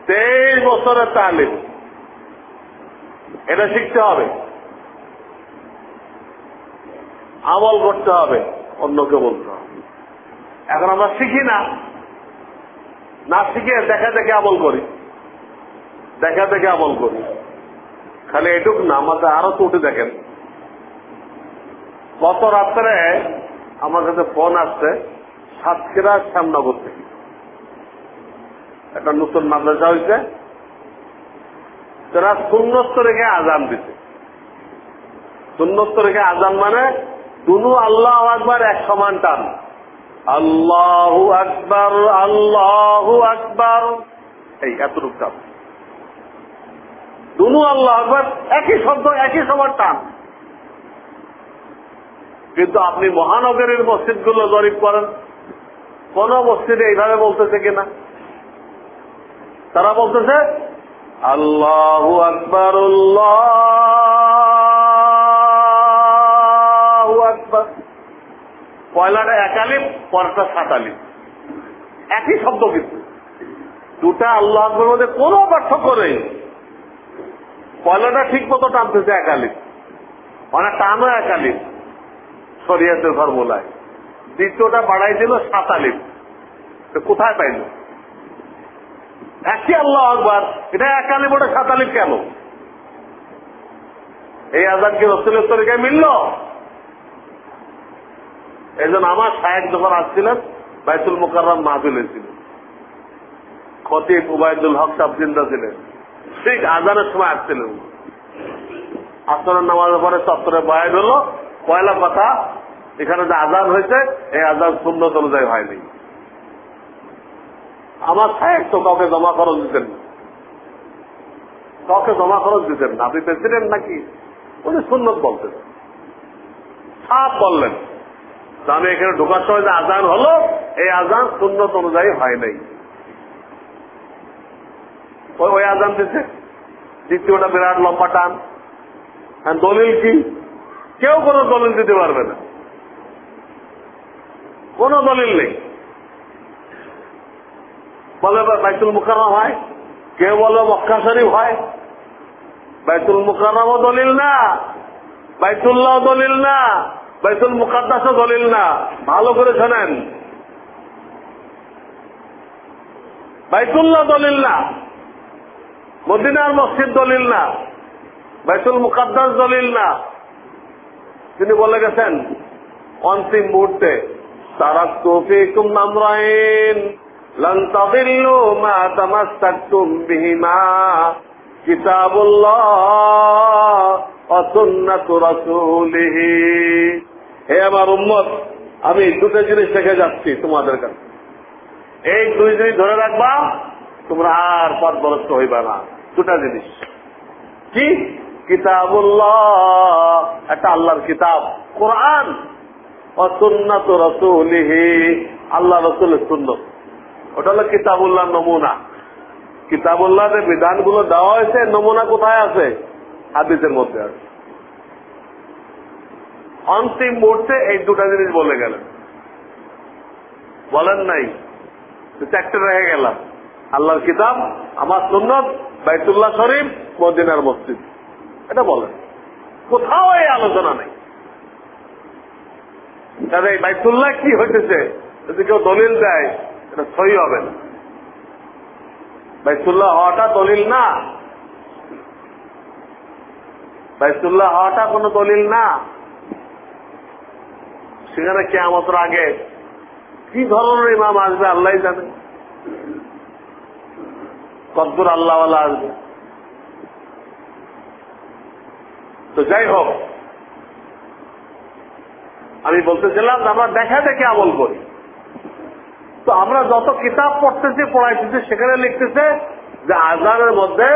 তেইশ বছরের তালিম। এটা শিখতে হবে। আমল করতে হবে, অন্যকে বলতে হবে। এখন আমরা শিখি না। না শিখে দেখা দেখে আমল করি। দেখা দেখে আমল করি। খালি এটুক না, আমাদের আরও তো উঠে দেখেন। গত রাত্রে আমার কাছে ফোন আসছে, সাতক্ষীরা শ্যামনগর থেকে। একটা নতুন মাদ্রাসা হয়েছে। তারা শূন্যস্ত রেখে আজান দিতে শূন্যস্ত রেখে আজান মানে দুনু আল্লাহ আকবার এক সমান টান। আল্লাহু আকবার আল্লাহু আকবার। এই, এতটুক টান। দুনু আল্লাহ আকবার, একই শব্দ, একই সমান টান। কিন্তু আপনি মহানগরের মসজিদগুলো জরিপ করেন। কোন মসজিদে এইভাবে বলতেছে কিনা? তারা বলতেছে, আল্লাহু আকবর, আল্লাহু পয়লাটা একালিপ পরটা সাতালিপ। একই শব্দ কিন্তু। দুটা আল্লাহ আকবরের মধ্যে কোনো পার্থক্য নেই। পয়লাটা ঠিক মতো টানতেছে একালিপ। মানে টানও একালিপ। শরিয়াতের ফর্মুলায়। দ্বিতীয়টা বাড়াই দিল সাতালিপ। কোথায় পাইল? একই আল্লাহ আকবর। এটা একালিপ ওটা সাতালিপ কেন? এই আজান কি রসুলের তরিকায় মিলল? এই জন্য আমার সাহেব যখন আসছিলেন, বাইতুল মোকাররাম মাহফিলে ছিল খতিব উবায়দুল হক সাহ জিন্দা ছিলেন। ঠিক আজানের সময় আসছিলেন আসরের নামাজের পরে চত্বরে বয়ান হলো, পয়লা কথা, এখানে যে আজান হয়েছে, এই আজান শূন্য অনুযায়ী হয়নি। আমার সাহেব তো কাউকে জমা খরচ দিতেন কাউকে জমা খরচ দিতেন আপনি প্রেসিডেন্ট নাকি? উনি সুন্নত বলতেন। সাপ বললেন। তো আমি এখানে ঢোকার সময় যে আজান হলো, এই আজান সুন্নত অনুযায়ী হয় নাই। ওই আজান দিচ্ছে দ্বিতীয়টা বিরাট লম্বা টান। দলিল কি? কেউ কোনো দলিল দিতে পারবে না। কোন দলিল নেই। বলে বাইতুল মুখারম হয়, কেউ বলে মক্কা শরীফ হয়। বাইতুল মুখারমও দলিল না বাইতুল্লাহ দলিল না। বাইতুল মুকাদ্দাসও দলিল না। ভালো করে শোনেন। বাইতুল্লাহ দলিল না। মদিনার মসজিদ দলিল না। বাইতুল মুকাদ্দাস দলিল না। তিনি বলে গেছেন, অন্তিম মুহূর্তে তারা তোফিকুম নামরাইন বিহিমা। কিতাবুল্লাহ। অসুন্নাতু রাসূলিহি হে আমার উম্মত, আমি দুটো জিনিস রেখে যাচ্ছি তোমাদের কাছে। এই দুই জিনিস ধরে রাখবা, তোমরা আর পথ বরস্ত হইবা না। দুটা জিনিস। কি? কিতাবুল্লাহ। একটা আল্লাহর ওটা হলো কিতাবুল্লাহ নমুনা। কিতাবুল্লাহ বিধানগুলো দেওয়া হয়েছে, নমুনা কোথায় আছে? হাদিসের মধ্যে আছে। অন্তিম মুহূর্তে এই দুটা জিনিস বলে গেলেন। বলেন নাই চারটে রেখে গেলাম। আল্লাহর কিতাব, আমার সুন্নত, বাইতুল্লাহ শরীফ, মদিনার মসজিদ। এটা বলেন। কোথাও এই আলোচনা নেই। তাহলে এই বাইতুল্লাহ কি হইতেছে? যদি কেউ দলিল দেয়, এটা সই হবে না। বাইতুল্লাহ হওয়াটা দলিল না। বাইতুল্লাহ হওয়াটা কোন দলিল না। সেখানে কেমতর আগে কি ধরনের ইমাম আসবে আল্লাহ জানে। কদ্দুর আল্লাহ আসবে। তো যাই হোক, আমি বলতেছিলাম, আমরা দেখা দেখে আমল করি। তো আমরা যত কিতাব পড়তেছি, পড়াইতেছি, সেখানে লিখতেছে যে আজানের মধ্যে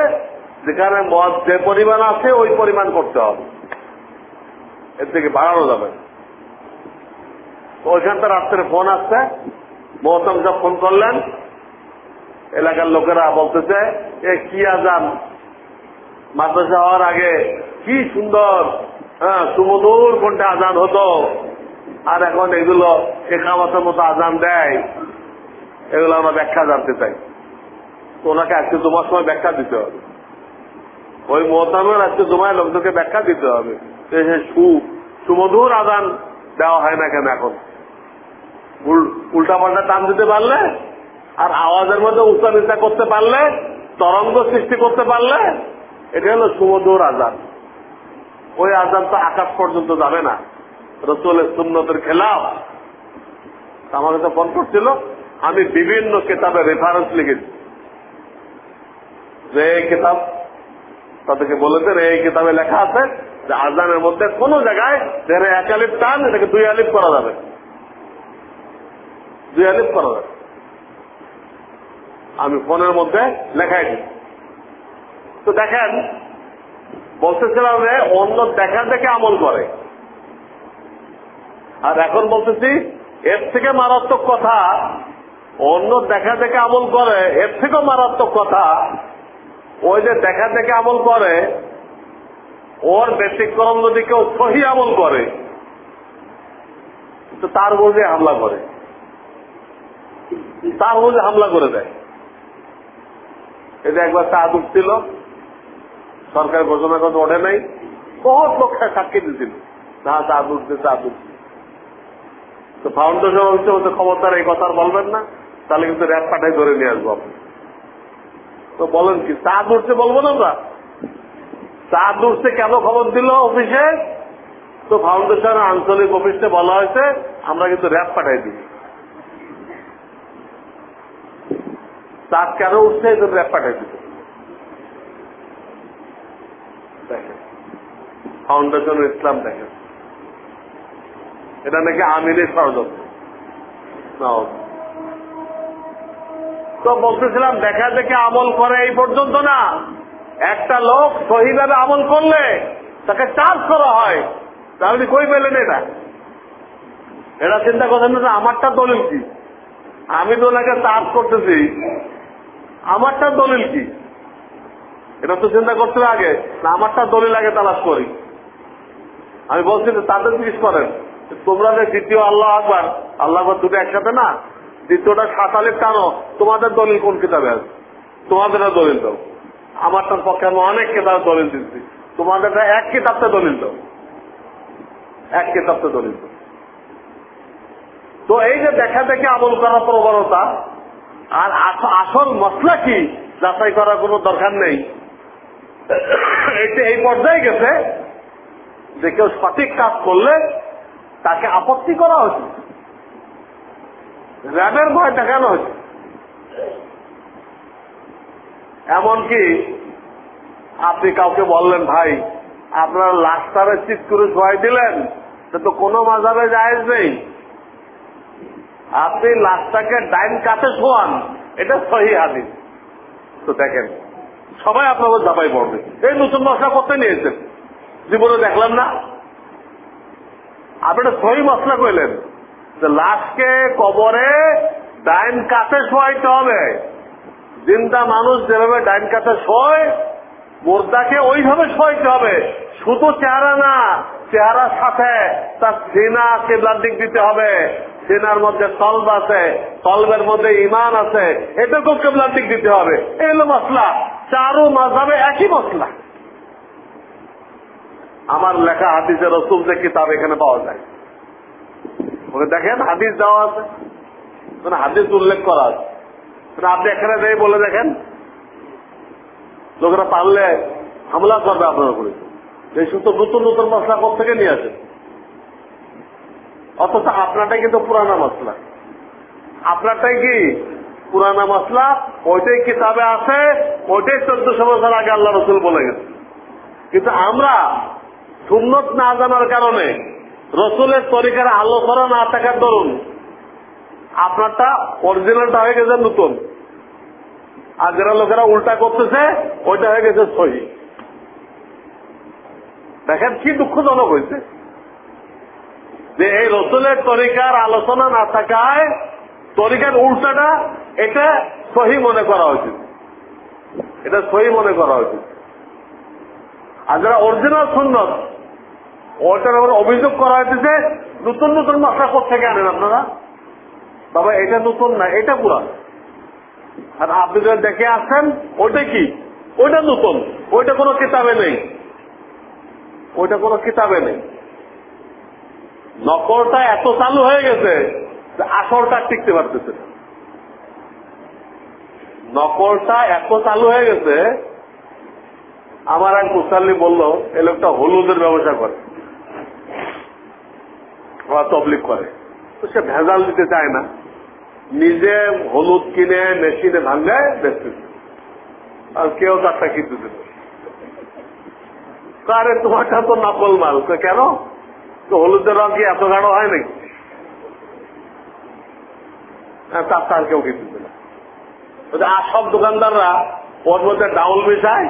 যেখানে মদ যে পরিমাণ আছে, ওই পরিমাণ করতে হবে। এর থেকে বাড়ানো যাবে তো ওইখান থেকে রাত্রে ফোন আসছে। মহতম সব ফোন করলেন, এলাকার লোকেরা বলতেছে, এ, কি আজান? মাদ্রাসা হওয়ার আগে কি সুন্দর হ্যাঁ সুমধুর কোনটা আজান হতো? আর এখন এগুলো একামতের মতো আজান দেয়। এগুলো আমরা ব্যাখ্যা জানতে চাই। তো ওনাকে আজকে তোমার সময় ব্যাখ্যা দিতে হবে। ওই মোহতামের আজকে তোমায় লোকদেরকে ব্যাখ্যা দিতে হবে। সু সুমধুর আদান দেওয়া হয় না কেন এখন? উল্টা পাল্টা টান দিতে পারলে? আর আওয়াজের মধ্যে উচ্চ নিচা করতে পারলে? তরঙ্গ সৃষ্টি করতে পারলে? এটা হলো সুমধুর আজান ওই আজান তো আকাশ পর্যন্ত যাবে না। রসুলের সুন্নতের খেলাফ। আমার কাছে ফোন করছিল, আমি বিভিন্ন কেতাবে রেফারেন্স লিখেছি। যে কিতাব তাদেরকে বলেছেন এই কিতাবে লেখা আছে যে আজানের মধ্যে কোন জায়গায় যেখানে এক আলিফ টান এটাকে দুই আলিফ করা যাবে। দুই আলিফ করা যাবে। আমি ফোনের মধ্যে লেখাই দিই। তো দেখেন, বলতেছিলাম যে অন্য দেখা দেখে আমল করে। আর এখন বলতেছি, এর থেকে মারাত্মক কথা, অন্য দেখা দেখে আমল করে, এর থেকেও মারাত্মক কথা ওই যে দেখা দেখে আমল করে, ওর ব্যতিক্রম যদি কেউ সহি আমল করে, তো তার বোঝে হামলা করে। তার বোঝে হামলা করে দেয়। এটা একবার চা উঠছিল, সরকার ঘোষণা করতে ওঠে নাই, বহুত লোক সাক্ষী দিছিল। না চা উঠছে চা উঠছে। তো ফাউন্ডেশন ওদের ক্ষমতার এই কথা বলবেন না, তাহলে কিন্তু র্যাপ পাঠাই ধরে নিয়ে আসব আপনি। তো বলেন কি চা উঠছে বলব না আমরা? চা উঠছে কেন খবর দিল অফিসে? তো ফাউন্ডেশন আঞ্চলিক অফিসে বলা হয়েছে, আমরা কিন্তু র্যাপ পাঠাই দিই। চাঁদ কেন উঠছে এই র্যাপ পাঠাই দিত দেখেন, ফাউন্ডেশন ইসলাম দেখেন। এটা নাকি আমিনের ষড়যন্ত্র। তো বলতেছিলাম, দেখা দেখে আমল করে এই পর্যন্ত না। একটা লোক সহিভাবে আমল করলে তাকে চার্জ করা হয়। তাহলে কই পেলেন এটা? এটা চিন্তা করছেন না আমারটা দলিল কি? আমি তো ওনাকে চার্জ করতেছি। আমারটা দলিল কি? এটা তো চিন্তা করতে আগে, না আমারটা দলিল আগে তালাশ করি। আমি বলছি তাদের জিজ্ঞেস করেন তোমরা যে দ্বিতীয় আল্লাহ আকবার, আল্লাহ দুটো একসাথে না? দ্বিতীয়টা সাতালের টানো তোমাদের দলিল কোন কিতাবে আছে? তোমাদের দলিল দাও। আমার তার পক্ষে আমি অনেক কিতাব দলিল দিচ্ছি তোমাদের এক কিতাবটা দলিল দাও। এক কিতাবটা দলিল দাও। তো এই যে দেখা দেখে আমল করার প্রবণতা, আর আসল মশলা কি, যাচাই করার কোনো দরকার নেই। এটা এই পর্যায়ে গেছে যে কেউ সঠিক কাজ করলে তাকে আপত্তি করা হচ্ছে র্যাবের ভয় দেখানো হচ্ছে এমনকি আপনি কাউকে বললেন, ভাই, আপনার লাস্টারে চিত করে শোয়াই দিলেন সে তো কোনো মাজারে জায়েজ নেই। আপনি লাশটাকে ডাইন কাছে শোয়ান এটা সহি হাদিস। তো দেখেন, সবাই আপনাদের ঝাপাই পড়বে। এই নতুন মশলা করতে নিয়েছেন? জীবনে দেখলাম না। আপনি সহি মশলা কইলেন। লাশকে কবরে ডাইন কাছে শোয়াইতে হবে। জিন্দা মানুষ যেভাবে ডাইন কাছে শোয়, মোর্দাকে ওইভাবে শোয়াইতে হবে। শুধু চেহারা না, চেহারার সাথে তার সিনা, কেবলার দিক দিতে হবে। সিনার মধ্যে তলব আছে তলবের মধ্যে ইমান আছে এটাকেও কেবলার দিক দিতে হবে। এই হলো মশলা চারু মাঝাবে একই মশলা আমার লেখা হাদিসের রসুল যে কিতাব এখানে পাওয়া যায়। ওকে দেখেন, হাদিস দেওয়া আছে। মানে হাদিস উল্লেখ করা আছে। মানে আপনি এখানে যেয়ে বলে দেখেন, লোকেরা পারলে হামলা করবে আপনার উপরে। এই সমস্ত নতুন নতুন মশলা কোথ থেকে নিয়ে আসে? অথচ আপনারটাই কিন্তু পুরানা মশলা। আপনারটাই কি পুরানা মশলা? ওইটাই কিতাবে আছে, ওইটাই চোদ্দশো বছর আগে আল্লাহ রসুল বলে গেছে। কিন্তু আমরা সুন্নত না জানার কারণে রসুলের তরিকার আলোচনা না থাকার দরুন আপনারটা অরিজিনালটা হয়ে গেছে নতুন। আর যারা লোকেরা উল্টা করতেছে, ওইটা হয়ে গেছে সহি। দেখেন কি দুঃখজনক হয়েছে। যে এই রসুলের তরিকার আলোচনা না থাকায় তরিকার উল্টাটা এটা সহি মনে করা উচিত এটা সহি মনে করা উচিত আর যারা অরিজিনাল সুন্নত ওটার আবার অভিযোগ করা হয়েছে নতুন নতুন মশলা থেকে আনেন আপনারা। বাবা, এটা নতুন না, এটা পুরান। আর আপনি যখন দেখে আসছেন ওইটা কি? ওইটা নতুন, ওইটা কোনো কিতাবে নেই। ওইটা কোনো কিতাবে নেই। নকলটা এত চালু হয়ে গেছে যে আসলটা টিকতে পারতেছে নকলটা এত চালু হয়ে গেছে, আমার এক মুসাল্লি বলল, এ লোকটা হলুদের ব্যবসা করে। তবলিক করে তো সে ভেজাল দিতে চায় না। নিজে হলুদ কিনে মেশিনে ভাঙ্গায় বেচতেছে আর কেউ তারটা কিন্তু দিল আরে তোমারটা তো নকল মাল। তো কেন? তো হলুদের রং কি এত গাঢ় হয় নাকি? তার তার কেউ কিনতেছে না আর সব দোকানদাররা ওর মধ্যে ডাউল মিশায়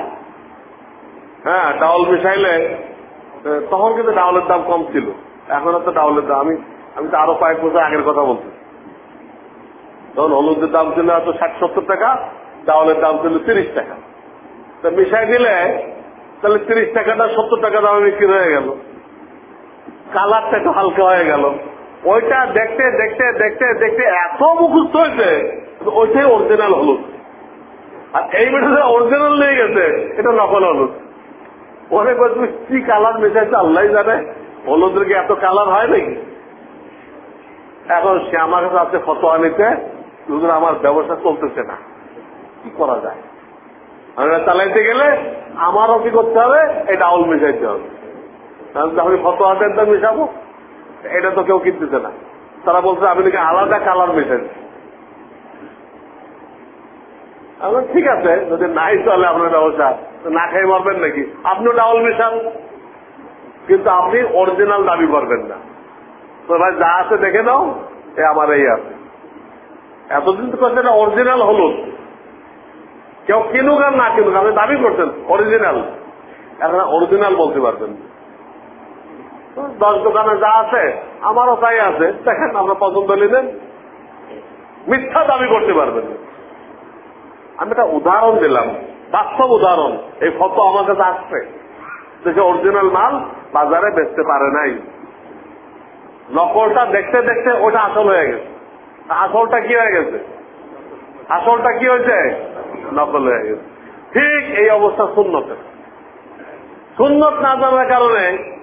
হ্যাঁ ডাউল মিশাইলে তখন কিন্তু ডাউলের দাম কম ছিল। এখন তো ডাউলের দাম আমি আমি তো আরও কয়েক বছর আগের কথা বলছি। তখন হলুদের দাম ছিল হয়তো ষাট সত্তর টাকা ডাউলের দাম ছিল তিরিশ টাকা। তা মিশাই দিলে, তাহলে তিরিশ টাকাটা সত্তর টাকা দামে বিক্রি হয়ে গেল। কালারটা একটু হালকা হয়ে গেল। ওইটা দেখতে দেখতে দেখতে দেখতে এত মুখস্থ হয়েছে ওইটাই অরিজিনাল হলুদ। আর এই মেয়েটা অরিজিনাল নিয়ে গেছে, এটা নকল হলুদ। অনেক কি কালার মেশাইছে আল্লাহ জানে। হলুদের কি এত কালার হয় নাকি? এখন সে আমার কাছে আছে ফতোয়া নিতে আমার ব্যবসা চলতেছে না। কি করা যায়? আমরা চালাইতে গেলে আমারও কি করতে হবে? এই ডাউল মিশাইতে হবে। আমি ফতোয়া দেন তো মিশাবো। এটা তো কেউ কিনতেছে না। তারা বলছে, আমি নাকি আলাদা কালার মিশাইছি। ঠিক আছে, যদি নাই চলে আপনার ব্যবসা, না খেয়ে মরবেন নাকি? আপনিও ডাউল মিশান। কিন্তু আপনি অরিজিনাল দাবি করবেন না। তো ভাই, যা আছে দেখে নাও, এ আমার এই আছে। এতদিন তো করছে এটা অরিজিনাল হলুদ। কেউ কিনুক আর না কিনুক, আপনি দাবি করছেন অরিজিনাল এখন অরিজিনাল বলতে পারবেন দশ দোকানে যা আছে, আমারও তাই আছে। দেখেন আমরা পছন্দ নিলেন মিথ্যা দাবি করতে পারবেন আমি একটা উদাহরণ দিলাম, বাস্তব উদাহরণ, এই ফটো আমার কাছে আসছে। যে অরিজিনাল মাল বাজারে বেচতে পারে নাই। নকলটা দেখতে দেখতে ওটা আসল হয়ে গেছে। আসলটা কি হয়ে গেছে? আসলটা কি হয়েছে? নকল হয়ে গেছে। ঠিক এই অবস্থা শূন্যতে সুন্নত না জানার কারণে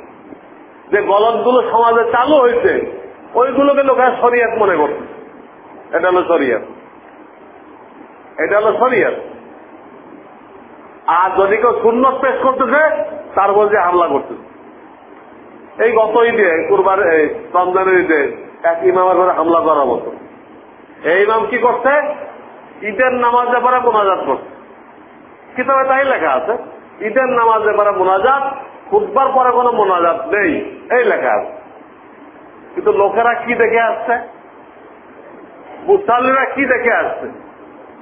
যে গলতগুলো সমাজে চালু হয়েছে, ওইগুলোকে লোকেরা শরিয়াত মনে করছে। এটা হলো শরিয়াত। এটা হলো শরিয়াত। আর যদি কেউ সুন্নত পেশ করতেছে, তার বলছে হামলা করতেছে। এই গত ঈদে কুরবার রমজানের ঈদে এক ইমামের ঘরে হামলা করার মতো। এই ইমাম কি করছে? ঈদের নামাজ ব্যাপারে মোনাজাত করছে। কিতাবে তাই লেখা আছে, ঈদের নামাজ ব্যাপারে মোনাজাত খুববার পরে কোনো মোনাজাত নেই, এই লেখা আছে। কিন্তু লোকেরা কি দেখে আসছে? মুসাল্লিরা কি দেখে আসছে?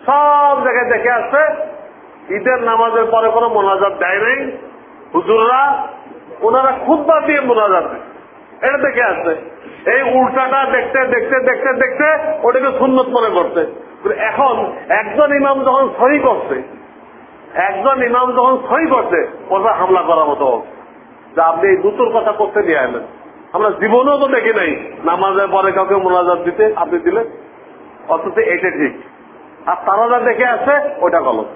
সব জায়গায় দেখে আসছে, ঈদের নামাজের পরে কোনো মোনাজাত দেয় নাই। হুজুররা ওনারা খুববা দিয়ে মোনাজাত এটা দেখে আসছে। এই উল্টাটা দেখতে দেখতে দেখতে দেখতে ওটাকে সুন্নত মনে করছে। এখন একজন ইমাম যখন সহি করছে, একজন ইমাম যখন সহি করছে ওটা হামলা করার মতো যা আপনি এই দুটোর কথা করতে নিয়ে আসলেন আমরা জীবনেও তো দেখি নাই, নামাজের পরে কাউকে মোনাজাত দিতে আপনি দিলেন। অথচ এটা ঠিক। আর তারা যা দেখে আছে ওটা গলত।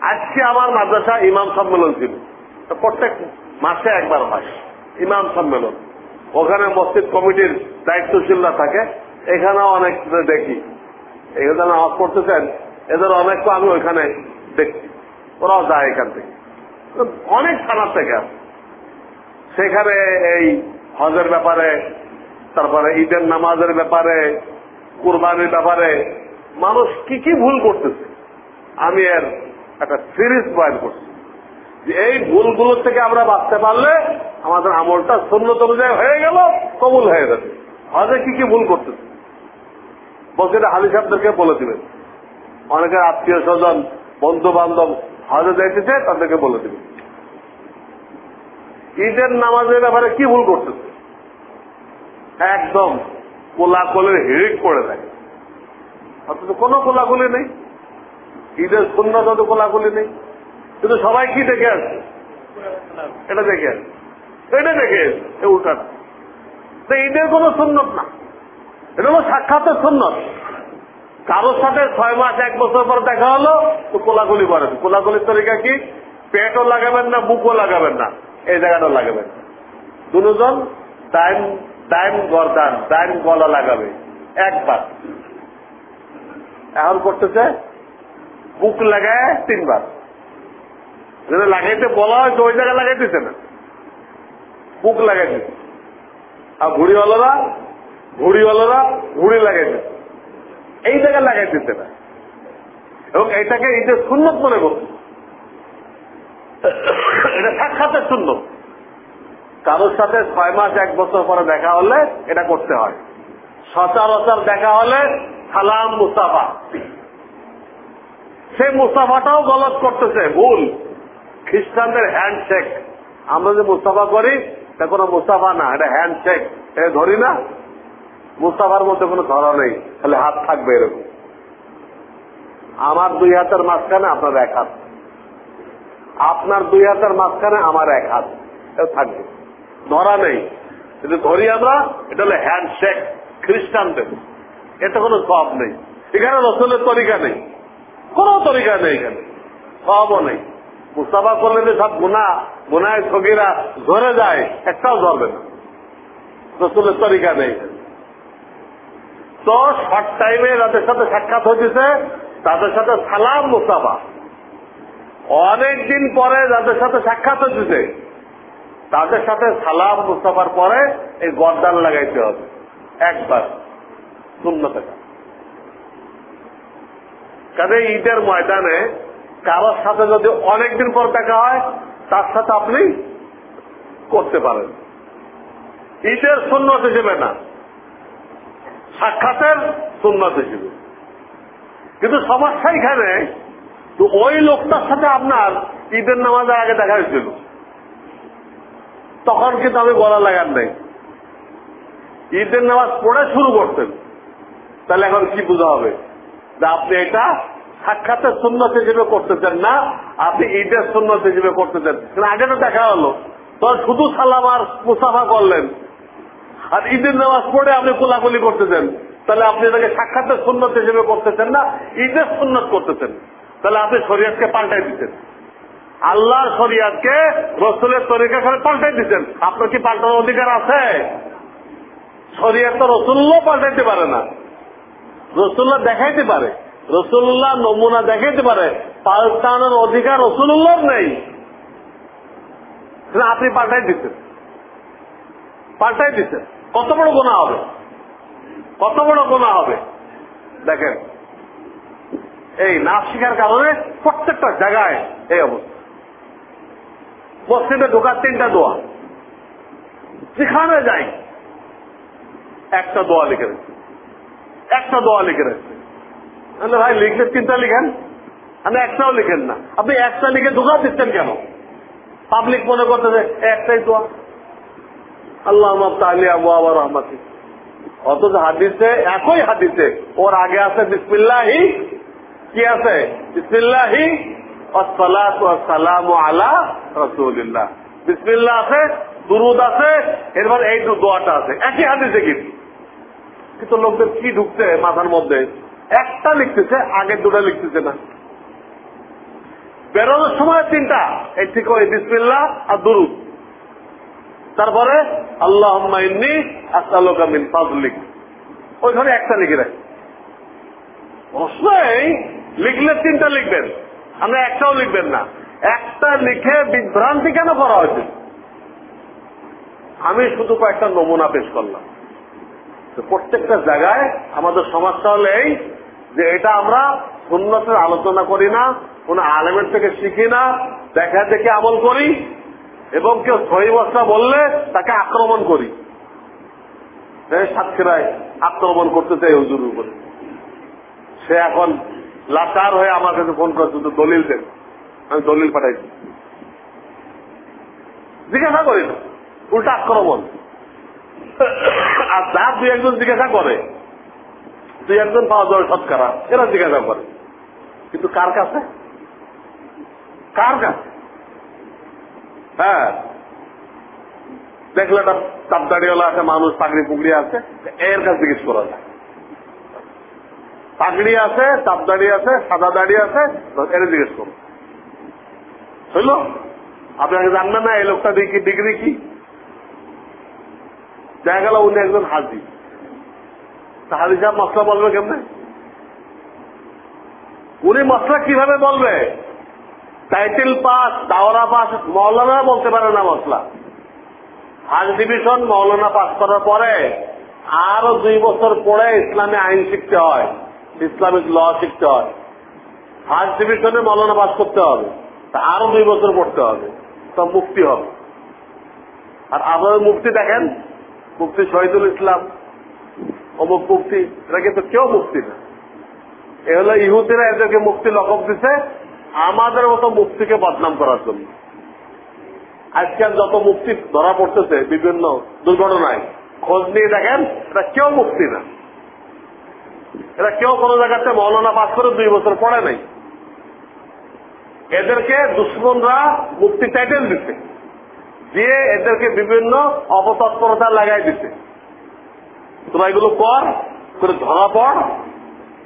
আজকে আমার মাদ্রাসা ইমাম সম্মেলন ছিল। প্রত্যেক মাসে একবার হয়। ইমাম সম্মেলন। ওখানে মসজিদ কমিটির দায়িত্বশীলরা থাকে। এখানেও অনেক দেখি। এখানে নামাজ পড়তেছেন, এদের অনেক আমি ওইখানে দেখছি ওরাও যায় এখান থেকে। অনেক থানার থেকে সেখানে এই হজের ব্যাপারে, তারপরে ঈদের নামাজের ব্যাপারে, কুরবানির ব্যাপারে মানুষ কি কি ভুল করতেছে, আমি এর একটা সিরিজ বয়ান করছি। যে এই ভুলগুলোর থেকে আমরা বাঁচতে পারলে আমাদের আমলটা শূন্যত অনুযায়ী হয়ে গেল, কবুল হয়ে যাবে। হজে কি কি ভুল করতেছে? বলছে এটা হালি সাহেবদেরকে বলে দিবেন অনেকের আত্মীয় স্বজন বন্ধু বান্ধব হজে যাইতেছে, তাদেরকে বলে দিবেন ঈদের নামাজের ব্যাপারে কি ভুল করতেছে? একদম কোলাকলের হিড়িক করে দেয় অথচ কোনো কোলাকুলি নেই। ঈদের সুন্নত তো কোলাকুলি নেই। কিন্তু সবাই কি দেখে আসছে এটা দেখে আসছে এটা দেখে আসছে উল্টাটা তো ঈদের কোনো সুন্নত না। এটা হলো সাক্ষাতের সুন্নত। কারোর সাথে ছয় মাস, এক বছর পর দেখা হলো, তো কোলাগুলি করেন। কোলাগুলির তরিকা কি? পেটও লাগাবেন না, বুকও লাগাবেন না। এই জায়গাটা লাগাবেন। দুজন টাইম টাইম গরদান টাইম গলা লাগাবে। একবার। এখন করতেছে, বুক লাগায় তিনবার। যেটা লাগাইতে বলা হয়েছে ওই জায়গায় লাগাইতেছে না। বুক লাগাইতেছে আর ঘুড়িওয়ালারা ঘুড়িওয়ালারা ঘুড়ি লাগাইতেছে এই জায়গায় লাগাইতেছে না। এবং এটাকে এই যে সুন্নত মনে করছে। এটা সাক্ষাতের শূন্য কারোর সাথে ছয় মাস, এক বছর পরে দেখা হলে এটা করতে হয়। সচরাচর দেখা হলে সালাম মুস্তাফা। সেই মুস্তাফাটাও গলত করতেছে, ভুল। খ্রিস্টানদের হ্যান্ডশেক আমরা যে মুস্তাফা করি তা কোনো মুস্তাফা না, এটা হ্যান্ডশেক এটা ধরি না। মুস্তাফার মধ্যে কোনো ধরা নেই তাহলে হাত থাকবে এরকম। আমার দুই হাতের মাঝখানে আপনার এক হাত। আপনার দুই হাতের মাঝখানে আমার এক হাত। থাকবে। ধরা নেই। কিন্তু ধরি আমরা, এটা হলো হ্যান্ডশেক খ্রিস্টানদের। এটা কোনো সব নেই। এখানে রসুলের তরিকা নেই। কোন তরিকা নেই এখানে। সবও নেই। মুস্তাফা করলে যে সব গুণা গুনায় সগিরা ধরে যায়, একটাও ধরবে না। রসুলের তরিকা নেই। তো শর্ট টাইমে যাদের সাথে সাক্ষাৎ হয়েছে, তাদের সাথে সালাম মুস্তাফা। অনেকদিন পরে যাদের সাথে সাক্ষাৎ হয়েছে, তাদের সাথে সালাম মুস্তাফার পরে এই গরদান লাগাইতে হবে। একবার। শূন্য টাকা কাজে ঈদের ময়দানে কারোর সাথে যদি অনেকদিন পর দেখা হয়, তার সাথে আপনি করতে পারেন। ঈদের সুন্নত হিসেবে না। সাক্ষাতের সুন্নত হিসেবে। কিন্তু সমস্যা এখানে তো ওই লোকটার সাথে আপনার ঈদের নামাজের আগে দেখা হয়েছিল। তখন কিন্তু আমি বলা লাগার নেই। ঈদের নামাজ পড়ে শুরু করতেন। তাহলে এখন কি বোঝা হবে? যে আপনি এটা সাক্ষাতের সুন্নত হিসেবে করতেছেন না, আপনি ঈদের সুন্নত হিসেবে করতেছেন। আগে তো দেখা হলো। তো শুধু সালাম আর মুসাফা করলেন। আর ঈদের নামাজ পড়ে আপনি কোলাকুলি করতেছেন। তাহলে আপনি এটাকে সাক্ষাতের সুন্নত হিসেবে করতেছেন না, ঈদের সুন্নত করতেছেন। তাহলে আপনি শরীয়তকে পাল্টাই দিচ্ছেন আল্লাহর শরিয়াতকে রসুলের তরিকা করে পাল্টাই দিচ্ছেন আপনার কি পাল্টানোর অধিকার আছে? শরিয়াত তো রসুল্লাহ পাল্টাইতে পারে না। রসুল্লাহ দেখাইতে পারে। রসুল্লাহ নমুনা দেখাইতে পারে পাল্টানোর অধিকার রসুল্লাহ নেই। আপনি পাল্টাই দিচ্ছেন পাল্টাই দিচ্ছেন কত বড় গোনা হবে? কত বড় গোনা হবে? দেখেন, এই নাচ শিখার কারণে প্রত্যেকটা জায়গায় এই অবস্থা। মসজিদে ঢোকার তিনটা দোয়া। যেখানে যাই, একটা দোয়া লিখে রেখেছে একটা দোয়া লিখে রেখেছে তাহলে ভাই লিখলে তিনটা লিখেন। আপনি একটাও লিখেন না। আপনি একটা লিখে ঢোকা দিচ্ছেন কেন? পাবলিক মনে করতেছে একটাই দোয়া। আল্লাহ তাহলে আবু আবার রহমাতি। অথচ হাদিসে, একই হাদিসে, ওর আগে আছে বিসমিল্লাহি, কি আছে? বিসমিল্লাহি সালাম আলা রসুল্লাহ বিসমিল্লাহ আছে, দুরুদ আছে, এরপর এই দোয়াটা আছে। একই হাদিসে কিন্তু। কিন্তু লোকদের কি ঢুকছে মাথার মধ্যে? একটা লিখতেছে আগের দুটা লিখতেছে না। বেরোনোর সময় তিনটা, এই ঠিক ওই বিসমিল্লাহ আর দুরুদ। তারপরে আল্লাহ ইন্নি ফাজলিক ওইখানে একটা লিখে প্রশ্নই লিখলে তিনটা লিখবেন আমরা একটাও লিখবেন না। একটা লিখে বিভ্রান্তি কেন করা হয়েছে? আমি শুধু কয়েকটা নমুনা পেশ করলাম। প্রত্যেকটা জায়গায় আমাদের সমস্যা হলে এই যে এটা আমরা সুন্নতের আলোচনা করি না, কোন আলেমের থেকে শিখি না, দেখা দেখে আমল করি, এবং কেউ সহি মশলা বললে তাকে আক্রমণ করি। সাতক্ষীরায় আক্রমণ করতে চাই হুজুর উপরে। সে এখন লাচার হয়ে আমার কাছে ফোন করছে তো দলিল দেন। আমি দলিল পাঠাইছি। জিজ্ঞাসা করি না, উল্টা আক্রমণ। আর যা দুই একজন জিজ্ঞাসা করে দুই একজন পাওয়া যাবে সৎকারা এরা জিজ্ঞাসা করে। কিন্তু কার কাছে? কার কাছে? হ্যাঁ। দেখলে একটা তাপদাড়িওয়ালা আছে, মানুষ পাগড়ি পুগড়ি আছে, এর কাছে জিজ্ঞেস করা যায়। পাগড়ি আছে তাপদাড়ি আছে, সাদা দাড়ি আছে, এর জিজ্ঞেস করুন হইল? আপনাকে জানবেন না, এই লোকটা দেখি, ডিগ্রি কি? দেখা গেল উনি একজন হাজি। হাজি সাহেব মশলা বলবে কেমনে? উনি মশলা কীভাবে বলবে? টাইটেল পাস, দাওরা পাস, মৌলানা বলতে পারে না মশলা। হাজ ডিভিশন মৌলানা পাস করার পরে আরও দুই বছর পরে ইসলামে আইন শিখতে হয়। ইসলামিক ল শিখতে হয়। হাজ ডিভিশনে মৌলানা পাস করতে হবে। আরও দুই বছর পড়তে হবে। তো মুক্তি হবে। আর আপনাদের মুক্তি দেখেন? মুক্তি শহীদুল ইসলাম অমুক মুক্তি এটা কিন্তু কেউ মুক্তি না। এ হলো ইহুদিরা এদেরকে মুক্তি লকব দিছে, আমাদের মতো মুক্তিকে বদনাম করার জন্য। আজকাল যত মুক্তি ধরা পড়তেছে, বিভিন্ন দুর্ঘটনায়, খোঁজ নিয়ে দেখেন, এটা কেউ মুক্তি না। এটা কেউ কোনো জায়গাতে মৌলানা পাস করে দুই বছর পড়ে নাই। এদেরকে দুশ্মনরা মুক্তি টাইটেল দিচ্ছে দিয়ে এদেরকে বিভিন্ন অপতৎপরতা লাগাই দিতে তোরা এগুলো কর করে ধরা পড়,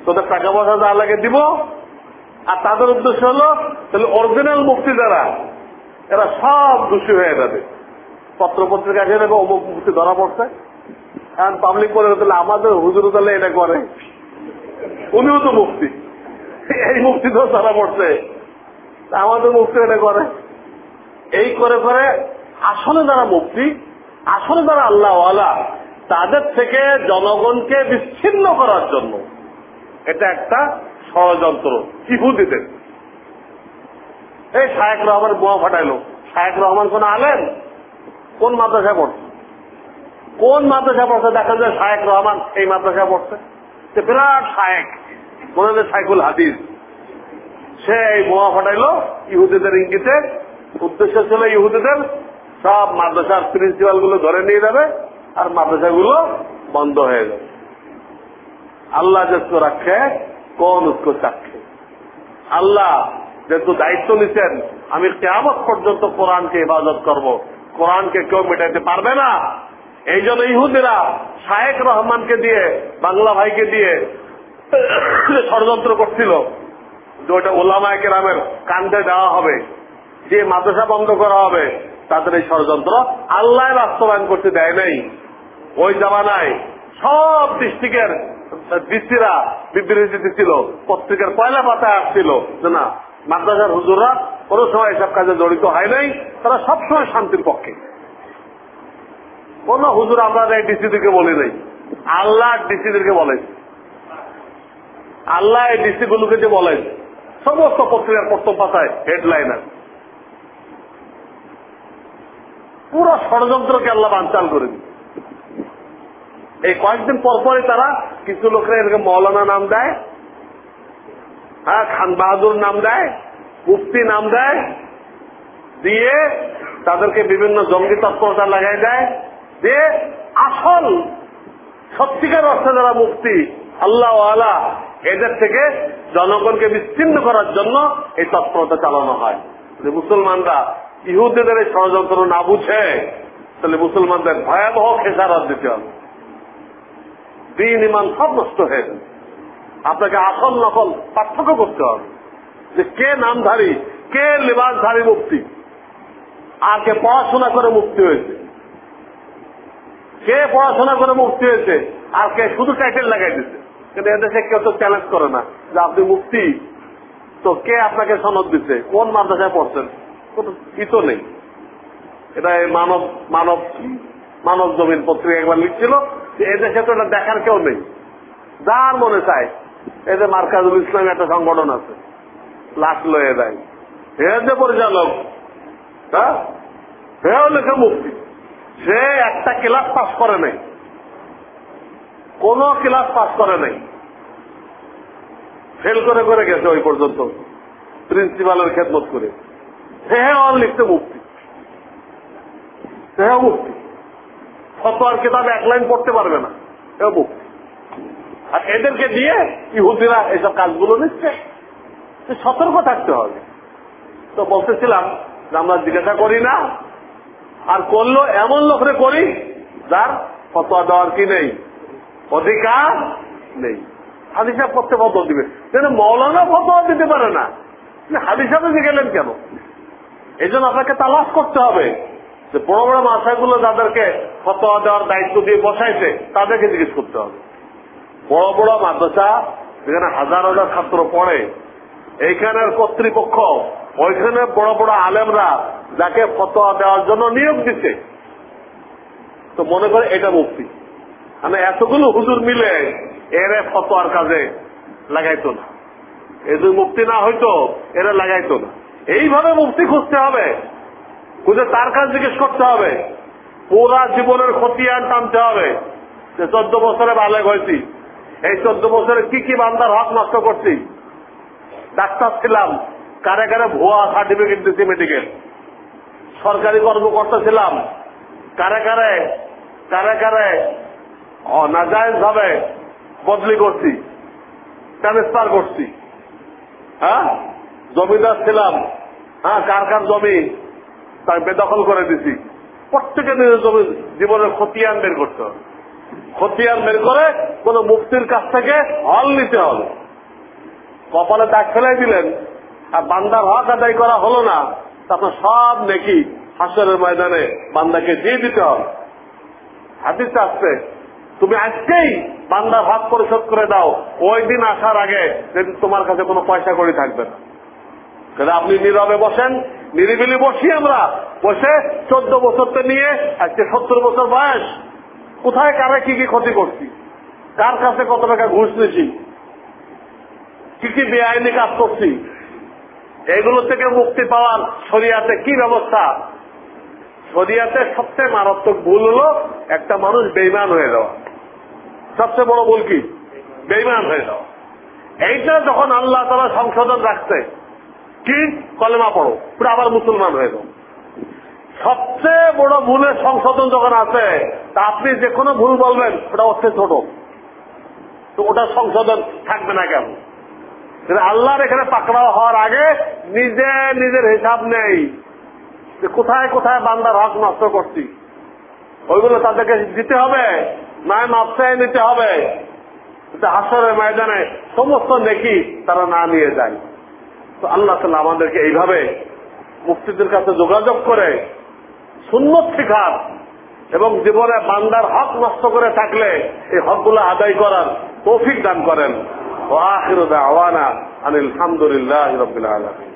তোদের টাকা পয়সা যা লাগে দিব। আর তাদের উদ্দেশ্য হলো, তাহলে অরিজিনাল মুক্তি যারা, এরা সব দোষী হয়ে যাবে। পত্র পত্রিকা এসে দেখো অমুক মুক্তি ধরা পড়ছে। কারণ পাবলিক বলে, তাহলে আমাদের হুজুর তাহলে এটা করে। উনিও তো মুক্তি এই মুক্তি তো ধরা পড়ছে। আমাদের মুক্তি এটা করে। এই করে করে আসলে যারা মুক্তি আসলে যারা আল্লাহওয়ালা তাদের থেকে জনগণকে বিচ্ছিন্ন করার জন্য। এটা একটা ষড়যন্ত্র, ইহুদিদের। এই শায়েক রহমান বোমা ফাটাইলো। শায়েক রহমান কোন আলেন কোন মাদ্রাসায় পড়ছে? কোন মাদ্রাসায় পড়ছে? দেখা যায় শায়েক রহমান এই মাদ্রাসায় পড়ছে। সে বিরাট শায়েক মনে হয় সাইকুল হাদিস। সে এই বোমা ফাটাইলো ইহুদিদের ইঙ্গিতে। উদ্দেশ্য ছিল ইহুদিদের সব মাদ্রাসার প্রিন্সিপালগুলো ধরে নিয়ে যাবে। আর মাদ্রাসাগুলো বন্ধ হয়ে যাবে আল্লাহ যেহেতু রাখে, কোন উৎকো চাক্ষে আল্লাহ যেহেতু দায়িত্ব নিচ্ছেন আমি কেমন পর্যন্ত কোরআনকে ইবাদত করব। কোরআনকে কেউ মেটাইতে পারবে না। এই জন্য ইহুদিরা শায়েক রহমানকে দিয়ে, বাংলা ভাইকে দিয়ে ষড়যন্ত্র করছিল। যে ওটা ওলামায় কেরামের কান্দে দেওয়া হবে, যে মাদ্রাসা বন্ধ করা হবে, তাদের এই ষড়যন্ত্র আল্লাহ বাস্তবায়ন করতে দেয় নাই। ওই জামানায় সব ডিস্ট্রিক্টের ডিসিরা বিবৃতি দিচ্ছিল পত্রিকার পয়লা পাতায় আসছিল না, মাদ্রাসার হুজুররা কোন সময় এসব কাজে জড়িত হয় নাই, তারা সবসময় শান্তির পক্ষে। কোন হুজুর আমরা এই ডিসিদেরকে বলি নাই। আল্লাহ ডিসিদেরকে বলেন আল্লাহ এই ডিসি গুলোকে যে বলেন সমস্ত পত্রিকার প্রথম পাতায় হেডলাইন আছে পুরো ষড়যন্ত্রকে আল্লাহ বানচাল করে দিন এই কয়েকদিন পরপরই তারা কিছু লোকরা এরকম মৌলানা নাম দেয় হ্যাঁ খান বাহাদুর নাম দেয় মুফতি নাম দেয়, দিয়ে তাদেরকে বিভিন্ন জঙ্গি তৎপরতা লাগাই দেয়, দিয়ে আসল সত্যিকার অর্থে যারা মুক্তি আল্লাহ আলা এদের থেকে জনগণকে বিচ্ছিন্ন করার জন্য এই তৎপরতা চালানো হয়। যে মুসলমানরা ইহুদিদের এই ষড়যন্ত্র না বুঝে, তাহলে মুসলমানদের ভয়াবহ খেসারত দিতে হবে। দিন ইমান সব নষ্ট হয়ে যাবে। আপনাকে আসল নকল পার্থক্য করতে হবে। যে কে নামধারী, কে লেবাসধারী মুক্তি আর কে পড়াশোনা করে মুক্তি হয়েছে। কে পড়াশোনা করে মুক্তি হয়েছে, আর কে শুধু টাইটেল লাগাই দিচ্ছে কিন্তু এদেশে কেউ তো চ্যালেঞ্জ করে না যে আপনি মুক্তি তো কে আপনাকে সনদ দিচ্ছে কোন মাদ্রাসায় পড়ছেন? কোনো ই তো নেই। এটা মানব মানব মানব জমিন পত্রিকা একবার লিখছিল। যে এদেশে তো দেখার কেউ নেই। যার মনে চায় যে মার্কাজুল ইসলাম একটা সংগঠন আছে, লাশ লয়ে দেয় এর যে পরিচালক হ্যাঁ? সেও লেখে মুক্তি সে একটা ক্লাস পাস করে নাই। কোন ক্লাস পাস করে নাই। ফেল করে করে গেছে ওই পর্যন্ত। প্রিন্সিপালের খেদমত করে। হ্যাঁ অন লিখতে মুক্তি হ্যাঁ মুক্তি ফতোয়ার কিতাবে এক লাইন পড়তে পারবে না। আর এদেরকে দিয়ে ইহুদিরা এসব কাজগুলো নিচ্ছে। সতর্ক থাকতে হবে। তো বলতেছিলাম যে আমরা জিজ্ঞাসা করি না, আর করল এমন লোকরে করি যার ফতোয়া দেওয়ার কি নেই, অধিকার নেই। হাদিসাব করতে ফতোয়া দিবে। কিন্তু মৌলানা ফতোয়া দিতে পারে না। হাদিসাবে গেলেন কেন? এই জন্য আপনাকে তালাশ করতে হবে। যে বড় বড় মাথাগুলো যাদেরকে ফতোয়া দেওয়ার দায়িত্ব দিয়ে বসাইছে, তাদেরকে জিজ্ঞেস করতে হবে। বড় বড় মাদ্রাসা, যেখানে হাজার হাজার ছাত্র পড়ে, এইখানের কর্তৃপক্ষ, ওইখানে বড় বড় আলেমরা যাকে ফতোয়া দেওয়ার জন্য নিয়োগ দিচ্ছে তো মনে করে এটা মুক্তি। মানে এতগুলো হুজুর মিলে এরে ফতোয়ার কাজে লাগাইতো না। এ যদি মুক্তি না হইতো, এরা লাগাইতো না। এইভাবে মুক্তি খুঁজতে হবে। খুঁজে তার কাজ জিজ্ঞেস করতে হবে। পুরা জীবনের খতিয়ান টানতে হবে। যে চোদ্দ বছরে বালেক হয়েছি। এই চোদ্দ বছরে কি কি বান্দার হক নষ্ট করছি? ডাক্তার ছিলাম। কারে কারে ভুয়া সার্টিফিকেট দিচ্ছি মেডিকেল সরকারি কর্মকর্তা ছিলাম। কারে কারে কারে কারে নাজায়জ ভাবে বদলি করছি। ট্রান্সফার করছি। হ্যাঁ? জমিদার ছিলাম। হ্যাঁ কার কার জমি? তাই বেদখল করে দিছি। প্রত্যেকে নিজের জমি- জীবনের খতিয়ান বের করতে হবে। খতিয়ান বের করে কোন মুক্তির কাছ থেকে হল নিতে হবে। কপালে দাগ ফেলাই দিলেন, আর বান্দার হক আদায় করা হলো না, তারপর সব নেকি হাসরের ময়দানে বান্দাকে দিয়ে দিতে হবে। হাদিস আসছে তুমি আজকেই বান্দার হক পরিশোধ করে দাও, ওই দিন আসার আগে তোমার কাছে কোনো পয়সা করে থাকবে না। কিন্তু আপনি নীরবে বসেন, নিরিবিলি বসি আমরা। বসে চোদ্দ বছরতে নিয়ে আজকে সত্তর বছর বয়স। কোথায়, কারে কি কি ক্ষতি করছি? কার কাছে কত টাকা ঘুষ নিয়েছি? কি কি বেআইনি কাজ করছি? এগুলো থেকে মুক্তি পাওয়ার শরিয়াতে কি ব্যবস্থা? শরিয়াতে সবচেয়ে মারাত্মক ভুল হলো একটা মানুষ বেইমান হয়ে যাওয়া। সবচেয়ে বড় ভুল কি? বেইমান হয়ে যাওয়া। এইটা যখন আল্লাহ তালা সংশোধন রাখছে কি? কলেমা পড়ো। পুরো আবার মুসলমান হয়ে যাও। সবচেয়ে বড় ভুলের সংশোধন যখন আছে, তা আপনি যে কোনো ভুল বলবেন, ওটা হচ্ছে ছোট। তো ওটা সংশোধন থাকবে না কেন? আল্লাহর এখানে পাকড়াও হওয়ার আগে নিজে নিজের হিসাব নেই যে কোথায় কোথায় বান্দার হক নষ্ট করছি। ওইগুলো তাদেরকে দিতে হবে নয় মাপসায় নিতে হবে। হাসরের ময়দানে সমস্ত নেকি তারা না নিয়ে যায়। তো আল্লাহ তালা আমাদেরকে এইভাবে মুক্তিদের কাছে যোগাযোগ করে সুন্নত শিখার এবং জীবনে বান্দার হক নষ্ট করে থাকলে এই হকগুলো আদায় করার তৌফিক দান করেন। ও আখির আওয়ানা আনিল হামদুলিল্লাহ রবিল আলমী